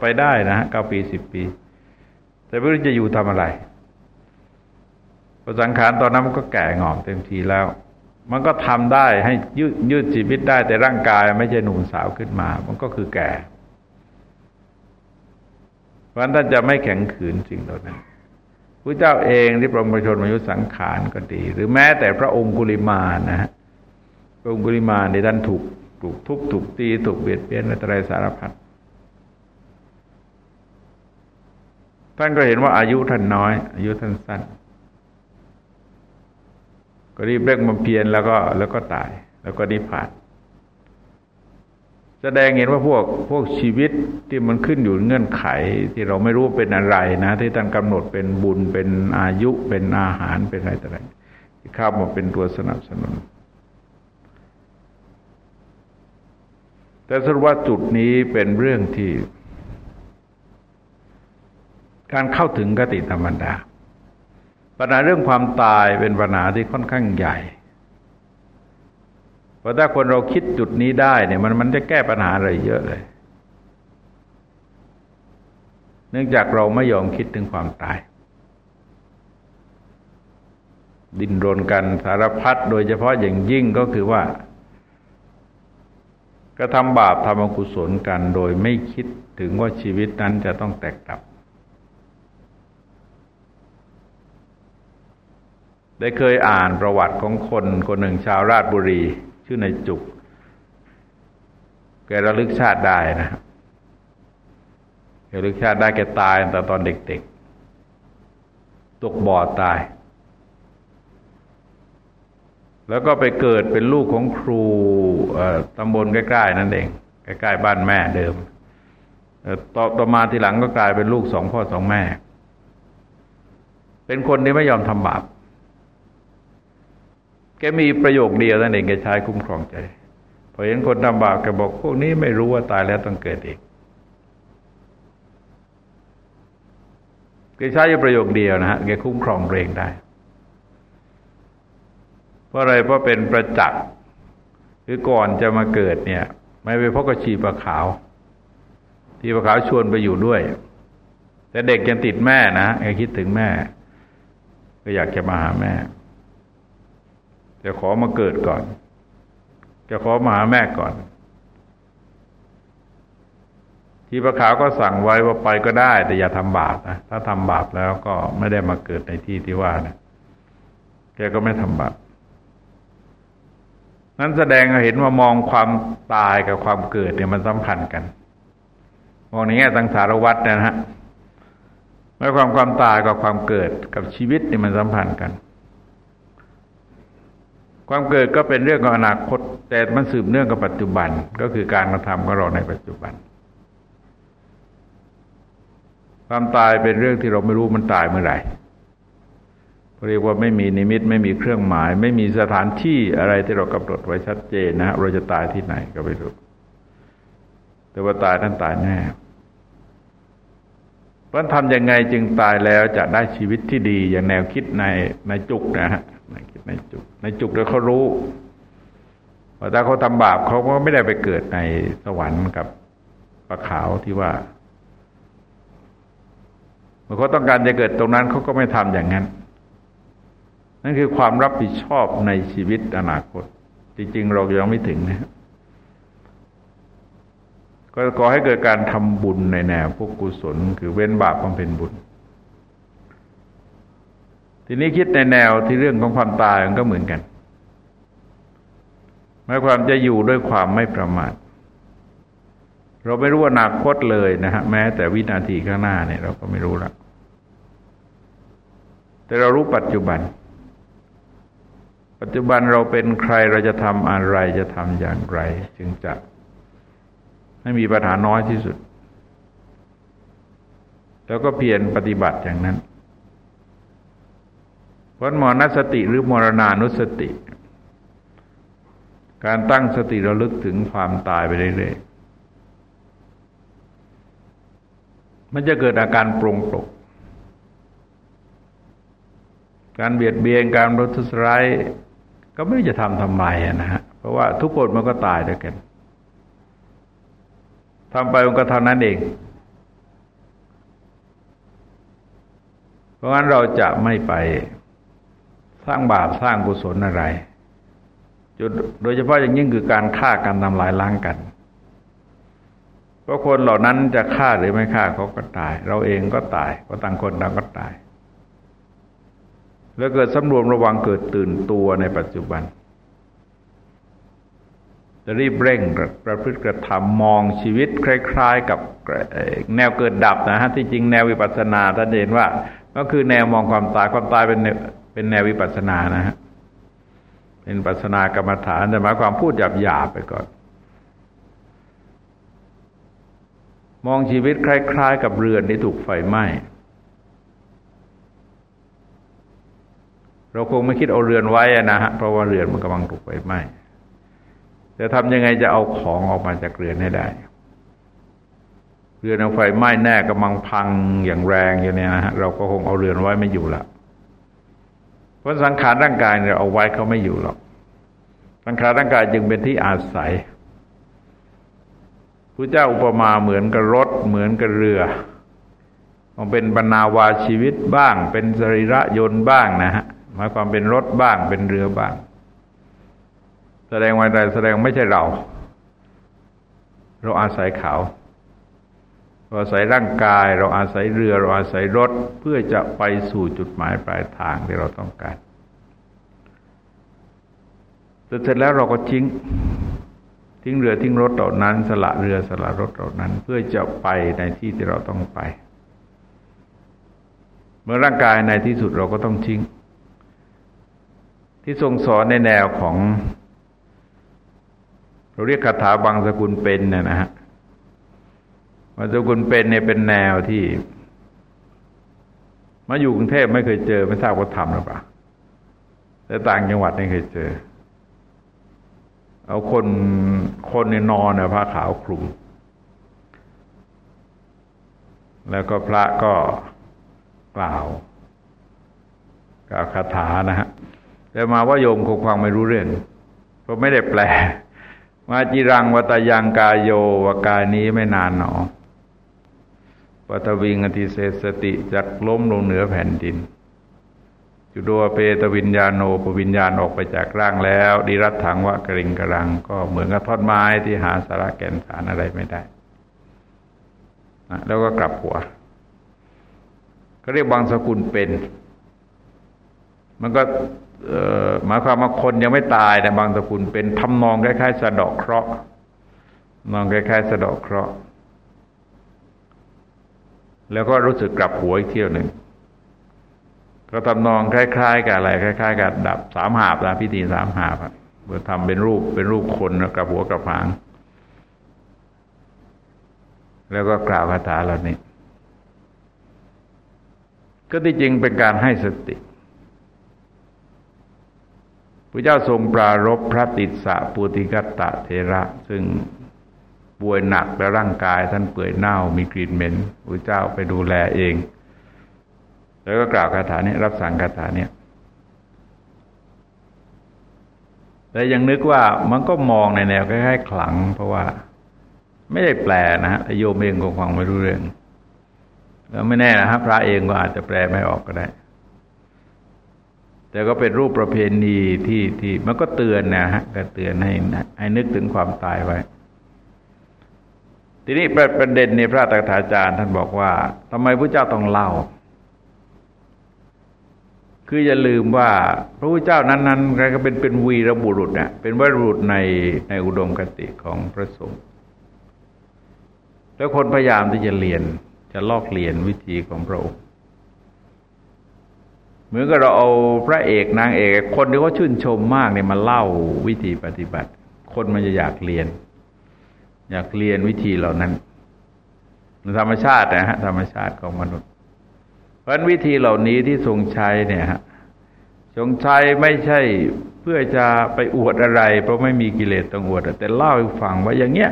ไปได้นะฮะเก้าปีสิบปี แต่ไม่รู้จะอยู่ทำอะไรพอสังขารตอนนั้นมันก็แก่งอมเต็มทีแล้ว มันก็ทำได้ให้ยืดยืดชีวิตได้แต่ร่างกายไม่ใช่หนุ่มสาวขึ้นมา มันก็คือแก่ เพราะนั้นท่านจะไม่แข็งขืนสิ่งเหล่านั้นพระเจ้าเองที่ประมชนมายุสังขารก็ดี หรือแม้แต่พระองค์กุลิมานะฮะพระองค์กุลิมาในท่านถูกถูกทุบถูกตีถูกเบียดเบียนอะไรสารพัดท่านก็เห็นว่าอายุท่านน้อย อายุท่านสั้น ก็รีบเร่งมาเพียรแล้วก็แล้วก็ตาย แล้วก็นิพพาน แสดงเห็นว่าพวกพวกชีวิตที่มันขึ้นอยู่เงื่อนไขที่เราไม่รู้เป็นอะไรนะ ที่ท่านกำหนดเป็นบุญเป็นอายุเป็นอาหารเป็นอะไรต่างๆที่เข้ามาเป็นตัวสนับสนุน แต่สรุปว่าจุดนี้เป็นเรื่องที่ การเข้าถึงกติธรรมดาปัญหาเรื่องความตายเป็นปัญหาที่ค่อนข้างใหญ่ เพราะถ้าคนเราคิดจุดนี้ได้เนี่ยมันมันจะแก้ปัญหาอะไรเยอะเลย เนื่องจากเราไม่ยอมคิดถึงความตาย ดิ้นรนกันสารพัดโดยเฉพาะอย่างยิ่งก็คือว่า กระทำบาปทำอกุศลกันโดยไม่คิดถึงว่าชีวิตนั้นจะต้องแตกดับได้เคยอ่านประวัติของคนคนหนึ่งชาวราชบุรี ชื่อนายจุก แกระลึกชาติได้นะครับแกระลึกชาติได้แกตายแต่ตอนเด็กๆ ตกบ่อตาย แล้วก็ไปเกิดเป็นลูกของครูตำบลใกล้ๆนั่นเอง ใกล้ๆบ้านแม่เดิมต่อต่อมาทีหลังก็กลายเป็นลูกสองพ่อสองแม่ เป็นคนที่ไม่ยอมทำบาป แกมีประโยคเดียวนั่นเองแกใช้คุ้มครองใจพอเห็นคนทำบาปแกบอกพวกนี้ไม่รู้ว่าตายแล้วต้องเกิดอีกแกใช้อยู่ประโยคเดียวนะฮะแกคุ้มครองเรงได้ เพราะอะไรเพราะเป็นประจักษ์คือก่อนจะมาเกิดเนี่ย ไม่ไปพบกับชีปะขาวที่ปะขาวชวนไปอยู่ด้วย แต่เด็กยังติดแม่นะแกคิดถึงแม่ ก็อยากจะมาหาแม่ จะขอมาเกิดก่อน จะขอมาหาแม่ก่อน ที่พระขาวก็สั่งไว้ว่าไปก็ได้ แต่อย่าทำบาปนะถ้าทำบาปแล้วก็ไม่ได้มาเกิดในที่ที่ว่านะแกก็ไม่ทำบาปนั้นแสดงเห็นว่ามองความตายกับความเกิดเนี่ยมันสัมพันธ์กันมองในแง่สังสารวัฏนะฮะไม่ความความตายกับความเกิดกับชีวิตเนี่ยมันสัมพันธ์กัน ความเกิดก็เป็นเรื่องของอนาคต แต่มันสืบเนื่องกับปัจจุบันก็คือการกระทำของเราในปัจจุบัน ความตายเป็นเรื่องที่เราไม่รู้มันตายเมื่อไหร่เรียกว่าไม่มีนิมิตไม่มีเครื่องหมาย ไม่มีสถานที่อะไรที่เรากำหนดไว้ชัดเจนนะเราจะตายที่ไหนก็ไม่รู้แต่ว่าตายท่านตายแน่เพราะทำยังไงจึงตายแล้วจะได้ชีวิตที่ดีอย่างแนวคิดในในจุกนะฮะ ในจุก ในจุกแล้วเขารู้ว่าถ้าเขาทำบาปเขาก็ไม่ได้ไปเกิดในสวรรค์กับปลาขาวที่ว่าเมื่อเขาต้องการจะเกิดตรงนั้นเขาก็ไม่ทำอย่างนั้น นั่นคือความรับผิดชอบในชีวิตอนาคต จริง ๆ เรายังไม่ถึงนะก็ขอให้เกิดการทำบุญในแนวพวกกุศล คือเว้นบาปความเป็นบุญ ทีนี้คิดในแนวที่เรื่องของความตายมันก็เหมือนกันหมายความจะอยู่ด้วยความไม่ประมาทเราไม่รู้อนาคตเลยนะฮะแม้แต่วินาทีข้างหน้าเนี่ยเราก็ไม่รู้ละแต่เรารู้ปัจจุบัน ปัจจุบันเราเป็นใครเราจะทำอะไรจะทำอย่างไร จึงจะให้มีปัญหาน้อยที่สุด แล้วก็เพียรปฏิบัติอย่างนั้น เพราะมรณสติหรือมรณานุสติ การตั้งสติระลึกถึงความตายไปเรื่อยๆมันจะเกิดอาการปรงปกการเบียดเบียนการรทุสร้ายก็ไม่จะทำทำไมนะฮะเพเพราะว่าทุกคนมันก็ตายด้วยกันทำไปมันก็เท่านั้นเอง เพราะงั้นเราจะไม่ไป สร้างบาปสร้างกุศลอะไรจุดโดยเฉพาะอย่างยิ่งคือการฆ่ากันทำลายล้างกันเพราะคนเหล่านั้นจะฆ่าหรือไม่ฆ่าเขาก็ตาย เราเองก็ตายเพราะต่างคนต่างก็ตาย แล้วเกิดสำรวมระวังเกิดตื่นตัวในปัจจุบัน จะรีบเร่งประพฤติกระทำมองชีวิตคล้าย ๆ กับแนวเกิดดับนะฮะที่จริงแนววิปัสสนาท่านเห็นว่า ก็คือแนวมองความตายความตายเป็น เป็นแนววิปัสสนานะฮะเป็นปัสนากรรมฐานแต่หมายความพูดหยาบๆไปก่อน มองชีวิตคล้าย ๆ กับเรือนที่ถูกไฟไหม้เราคงไม่คิดเอาเรือนไว้นะฮะเพราะว่าเรือนมันกำลังถูกไฟไหม้จะทำยังไงจะเอาของออกมาจากเรือนให้ได้ เรือนเอาไฟไหม้แน่กำลังพังอย่างแรงอยู่เนี่ยนะฮะเราก็คงเอาเรือนไว้ไม่อยู่ละ เพราะสังขารร่างกายเราเอาไว้เขาไม่อยู่หรอก สังขารร่างกายจึงเป็นที่อาศัยพระเจ้าอุปมาเหมือนกับรถเหมือนกับเรือมันเป็นบรรณาวาชีวิตบ้าง เป็นสรีระยนต์บ้างนะฮะหมายความเป็นรถบ้างเป็นเรือบ้าง แสดงว่าอะไรแสดงไม่ใช่เรา เราอาศัยเขา เราอาศัยร่างกาย เราอาศัยเรือ เราอาศัยรถเพื่อจะไปสู่จุดหมายปลายทางที่เราต้องการแต่เสร็จแล้วเราก็ทิ้ง ทิ้งเรือทิ้งรถเหล่านั้น สละเรือสละรถเหล่านั้น เพื่อจะไปในที่ที่เราต้องไป เมื่อร่างกายในที่สุดเราก็ต้องทิ้ง ที่ทรงสอนในแนวของ เราเรียกคาถาบางสกุลเป็นเนี่ยนะฮะ บางสกุลเป็นเนี่ยเป็นแนวที่ มาอยู่กรุงเทพไม่เคยเจอ ไม่ทราบว่าทำหรือเปล่าแต่ต่างจังหวัดไม่เคยเจอ เอาคนคนในนอนเนี่ยผ้าขาวคลุม แล้วก็พระก็กล่าวกล่าวคาถานะฮะแต่มาว่าโยมคงฟังไม่รู้เรื่องเพราะไม่ได้แปลมาจิรังวัตยังกายโยวกายนี้ไม่นานหนอ ปัตวิงอธิเศสติจักล้มลงเหนือแผ่นดินจุดวเปตวิญญาโนปวิญญาณออกไปจากร่างแล้ว ดิรัตถังวะกริงกรัง ก็เหมือนกับท่อนไม้ที่หาสาระแก่นสารอะไรไม่ได้ แล้วก็กลับหัวก็เรียกบางสกุลเป็น มันก็หมายความว่าคนยังไม่ตายแต่บางสกุลเป็นทำนองคล้ายๆสะดอกเคราะห์นองคล้ายๆสะดอกเคราะห์ แล้วก็รู้สึกกลับหัวอีกเที่ยวหนึ่งก็ทำนองคล้าย ๆ กับอะไรคล้ายๆกับดับสามหาบนะพิธีสามหาบเมื่อทำเป็นรูปเป็นรูปคนกลับหัวกลับหาง แล้วก็กล่าวคาถาเหล่านี้ ก็ที่จริงเป็นการให้สติพระเจ้าทรงปรารบพระติสะปุติกัตตะเทระ ซึ่ง ป่วยหนักและร่างกายท่านเปื่อยเน่ามีกลิ่นเหม็นพระเจ้าไปดูแลเอง แล้วก็กล่าวคาถานี้รับสั่งคาถานี้แต่ยังนึกว่ามันก็มองในแนวคล้ายๆขลัง เพราะว่าไม่ได้แปลนะฮะโยมเองคงฟังไม่รู้เรื่อง แล้วไม่แน่นะครับพระเองก็อาจจะแปลไม่ออกก็ได้ แต่ก็เป็นรูปประเพณีที่ที่มันก็เตือนนะฮะก็เตือนให้ให้นึกถึงความตายไว้ ทีนี้ประเด็นในพระตถาจารย์ท่านบอกว่าทำไมพระเจ้าต้องเล่า คืออย่าลืมว่าพระพุทธเจ้านั้นๆใครก็เป็นเป็นวีรบุรุษเนี่ยเป็นวรุษในในอุดมคติของพระสงฆ์แล้วคนพยายามที่จะเรียนจะลอกเรียนวิธีของพระองค์เหมือนกับเราเอาพระเอกนางเอก คนที่เขาชื่นชมมากเนี่ยมาเล่าวิธีปฏิบัติ คนมันจะอยากเรียน อยากเรียนวิธีเหล่านั้นธรรมชาตินะฮะธรรมชาติของมนุษย์ เพราะวิธีเหล่านี้ที่ทรงใช้เนี่ยฮะทรงใช้ไม่ใช่เพื่อจะไปอวดอะไร เพราะไม่มีกิเลสต้องอวด แต่เล่าให้ฟังว่าอย่างเงี้ย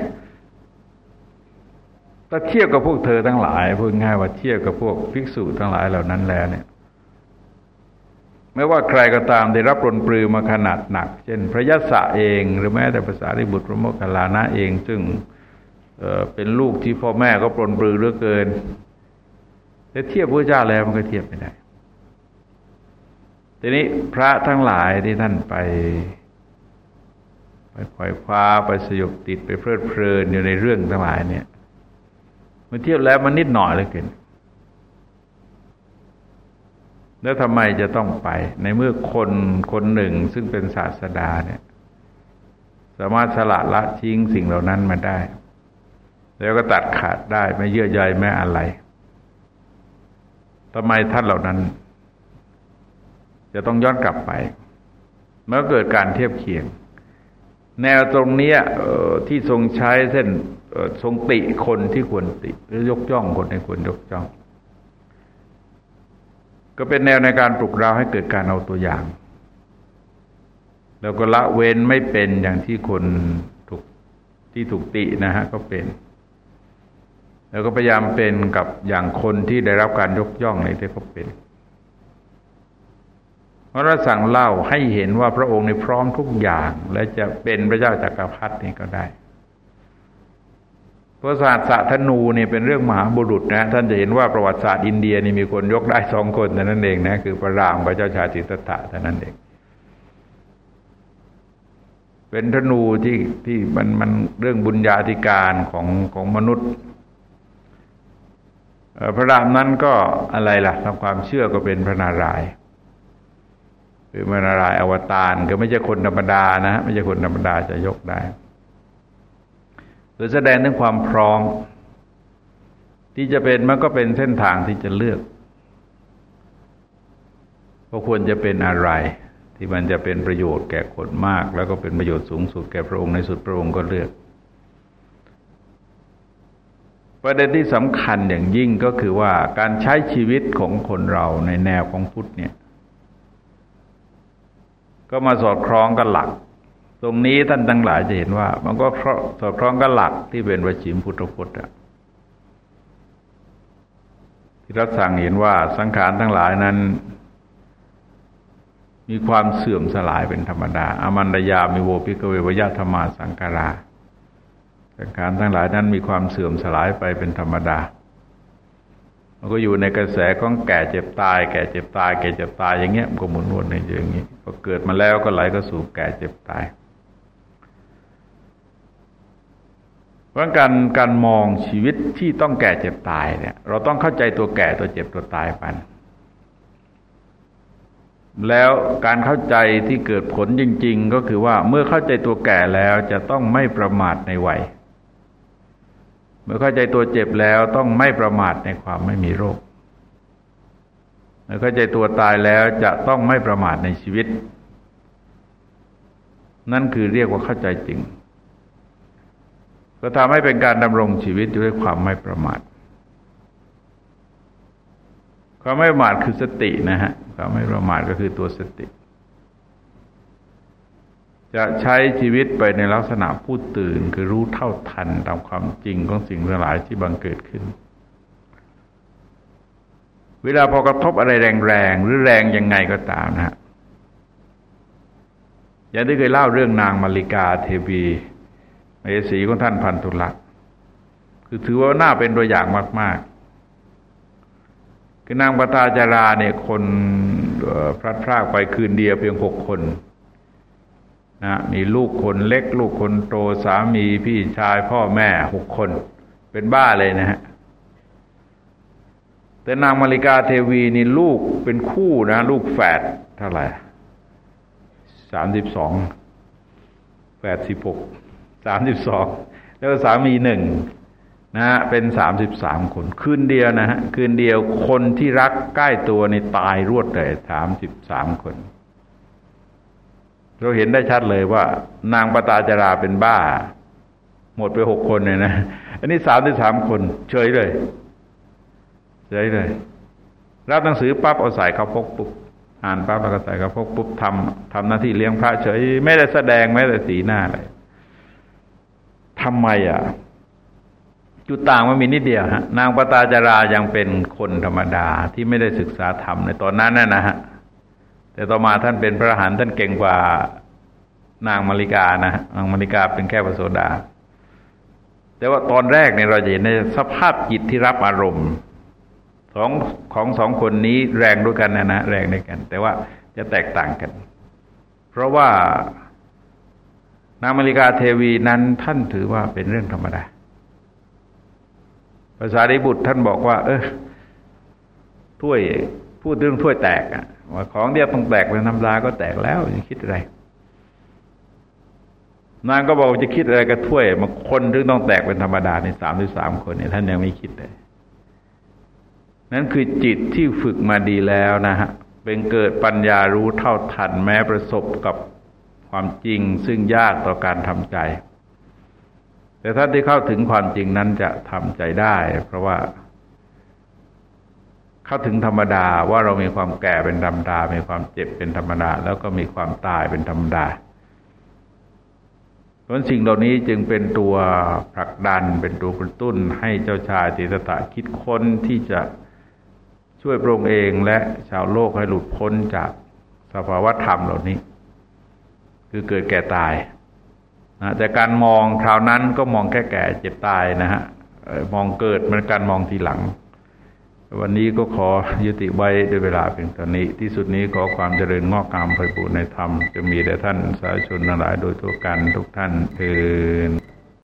ถ้าเทียบกับพวกเธอทั้งหลายพูดง่ายว่าเทียบกับพวกภิกษุทั้งหลายเหล่านั้นแล้วเนี่ย ไม่ว่าใครก็ตามได้รับรนปลือมาขนาดหนัก เช่นพระยศเองหรือแม้แต่ภาษาริบุตรพระโมคคัลลานะเอง ซึ่งเเป็นลูกที่พ่อแม่ก็ปรนปลือเหลือเกินแต่เทียบพระเจ้าแล้วมันก็เทียบไม่ได้ ทีนี้พระทั้งหลายที่ท่านไป ไปคอยคว้าไปสยบติดไปเพลิดเพลินอยู่ในเรื่องทั้งหลายเนี่ยมันเทียบแล้วมันนิดหน่อยเลยเกิน แล้วทำไมจะต้องไป ในเมื่อคนคนหนึ่งซึ่งเป็นศาสดาเนี่ย สามารถสละละทิ้งสิ่งเหล่านั้นมาได้ แล้วก็ตัดขาดได้ไม่เยื่อใยแม้อะไรทำไมท่านเหล่านั้น จะต้องย้อนกลับไป เมื่อเกิดการเทียบเคียง แนวตรงนี้ที่ทรงใช้เส้นทรงติคนที่ควรติ หรือยกย่องคนที่ควรยกย่อง ก็เป็นแนวในการปลุกเราให้เกิดการเอาตัวอย่าง แล้วก็ละเว้นไม่เป็นอย่างที่คนถูกที่ถูกตินะฮะก็เป็น แล้วก็พยายามเป็นกับอย่างคนที่ได้รับการยกย่องในที่เขาเป็นเพราะเราสั่งเล่าให้เห็นว่าพระองค์ในพร้อมทุกอย่าง และจะเป็นพระเจ้าจากักรพรรดินี่ก็ได้ ประศาสตร์สะธนูเนี่ยเป็นเรื่องมหาบุรุษนะท่านจะเห็นว่าประวัติศาสตร์อินเดียนี่มีคนยกได้สองคนแต่นั้นเองนะคือพระรามกับเจ้าชายสิทธัตถะแต่นั้นเอง เป็นธนูที่ที่มันมันเรื่องบุญญาธิการของของมนุษย์พระรามนั้นก็อะไรล่ะทำความเชื่อก็เป็นพระนารายณ์คือพระนารายณ์อวตารก็ไม่ใช่คนธรรมดานะไม่ใช่คนธรรมดาจะยกได้ รือแสดงถึงความพร้อม ที่จะเป็นมันก็เป็นเส้นทางที่จะเลือกว่าควรจะเป็นอะไร ที่มันจะเป็นประโยชน์แก่คนมาก แล้วก็เป็นประโยชน์สูงสุดแก่พระองค์ในสุดพระองค์ก็เลือก ประเด็นที่สำคัญอย่างยิ่งก็คือว่าการใช้ชีวิตของคนเราในแนวของพุทธเนี่ย ก็มาสอดคล้องกับหลัก ตรงนี้ท่านทั้งหลายจะเห็นว่า มันก็สอดคล้องกับหลักที่เป็นวชิมพุทธพจน์ที่รัสั่งเห็นว่าสังขารทั้งหลายนั้น มีความเสื่อมสลายเป็นธรรมดาอามันดยามีโวปิกเววยธรรมาสังการาสังขารทั้งหลายนั้นมีความเสื่อมสลายไปเป็นธรรมดามันก็อยู่ในกระแสของแก่เจ็บตาย แก่เจ็บตาย แก่เจ็บตายอย่างเงี้ยมันก็หมุนวนในอย่างนี้พอเกิดมาแล้วก็ไหลก็สู่แก่เจ็บตาย เพราะการการมองชีวิตที่ต้องแก่เจ็บตายเนี่ย เราต้องเข้าใจตัวแก่ตัวเจ็บตัวตายปันแล้วการเข้าใจที่เกิดผลจริง ๆ ก็คือว่าเมื่อเข้าใจตัวแก่แล้วจะต้องไม่ประมาทในวัย เมื่อเข้าใจตัวเจ็บแล้วต้องไม่ประมาทในความไม่มีโรค เมื่อเข้าใจตัวตายแล้วจะต้องไม่ประมาทในชีวิต นั่นคือเรียกว่าเข้าใจจริง ก็ทำให้เป็นการดำรงชีวิตด้วยความไม่ประมาทความไม่ประมาทคือสตินะฮะความไม่ประมาทก็คือตัวสติ จะใช้ชีวิตไปในลักษณะผู้ตื่น คือรู้เท่าทันตามความจริงของสิ่งทั้งหลายที่บังเกิดขึ้น เวลาพอกระทบอะไรแรงๆหรือแรงยังไงก็ตามนะฮะอย่างที่เคยเล่าเรื่องนางมาริกาเทวี เมสีของท่านพันธุลักษ์คือถือว่าน่าเป็นตัวอย่างมาก ๆ คือนางปตาจาราเนี่ยคนพลัดพรากไปคืนเดียวเพียงหกคนนะมีลูกคนเล็ก ลูกคนโตสามีพี่ชายพ่อแม่หกคน เป็นบ้าเลยนะฮะแต่นางมาริกาเทวีนี่ลูกเป็นคู่นะ ลูกแฝดเท่าไหร่สามสิบสองแฝดสิบหก สามสิบสองแล้วสามีหนึ่งนะฮะเป็นสามสิบสามคน คืนเดียวนะฮะคืนเดียวคนที่รักใกล้ตัวในตายรวดเลยสามสิบสามคน เราเห็นได้ชัดเลยว่า นางปตาจาราเป็นบ้า หมดไปหกคนเลยนะ อันนี้สามสิบสามคน เฉยเลย เฉยเลย รับหนังสือปั๊บเอาใส่เขาพกปุ๊บอ่านปั๊บแล้วก็ใส่เขาพกปุ๊บทำทำหน้าที่เลี้ยงพระเฉย ไม่ได้แสดงไม่ได้สีหน้าเลย ทำไมอะ จุดต่างมันมีนิดเดียวฮะนางปตาจารายังเป็นคนธรรมดาที่ไม่ได้ศึกษาธรรมในตอนนั้นน่ะนะฮะแต่ต่อมาท่านเป็นพระหันท่านเก่งกว่านางมาริกานะนางมาริกาเป็นแค่พระโสดา แต่ว่าตอนแรกเนี่ยเราจะเห็นในสภาพจิตที่รับอารมณ์สองของสองคนนี้แรงด้วยกันนะนะแรงด้วยกัน แต่ว่าจะแตกต่างกัน เพราะว่า นางมริกาเทวีนั้นท่านถือว่าเป็นเรื่องธรรมดาภาษาดิบุตรท่านบอกว่า เออถ้วยพูดเรื่องถ้วยแตกอะว่าของเดียวต้องแตกเป็นธรรมดาก็แตกแล้วจะคิดอะไรนางก็บอกจะคิดอะไรกับถ้วยมาคนถึงต้องแตกเป็นธรรมดาในสามหรือสามคนเนี่ยท่านยังไม่คิดเลยนั่นคือจิตที่ฝึกมาดีแล้วนะฮะเป็นเกิดปัญญารู้เท่าทันแม้ประสบกับ ความจริงซึ่งยากต่อการทำใจ แต่ท่านที่เข้าถึงความจริงนั้นจะทำใจได้ เพราะว่า เข้าถึงธรรมดาว่าเรามีความแก่เป็นธรรมดา มีความเจ็บเป็นธรรมดา แล้วก็มีความตายเป็นธรรมดาเพราะสิ่งเหล่านี้จึงเป็นตัวผลักดันเป็นตัวกระตุ้นให้เจ้าชายติสตะคิดค้นที่จะช่วยพระองค์เองและชาวโลกให้หลุดพ้นจากสภาวะธรรมเหล่านี้ คือเกิดแก่ตายนะแต่การมองคราวนั้นก็มองแค่แก่เจ็บตายนะฮะมองเกิดมันการมองทีหลัง วันนี้ก็ขอยุติไว้ด้วยเวลาเพียงตอนนี้ ที่สุดนี้ขอความเจริญงอกงามไปบูรณในธรรม จะมีแด่ท่านสาธุชนทั้งหลายโดยทั่วกันทุกท่านเออ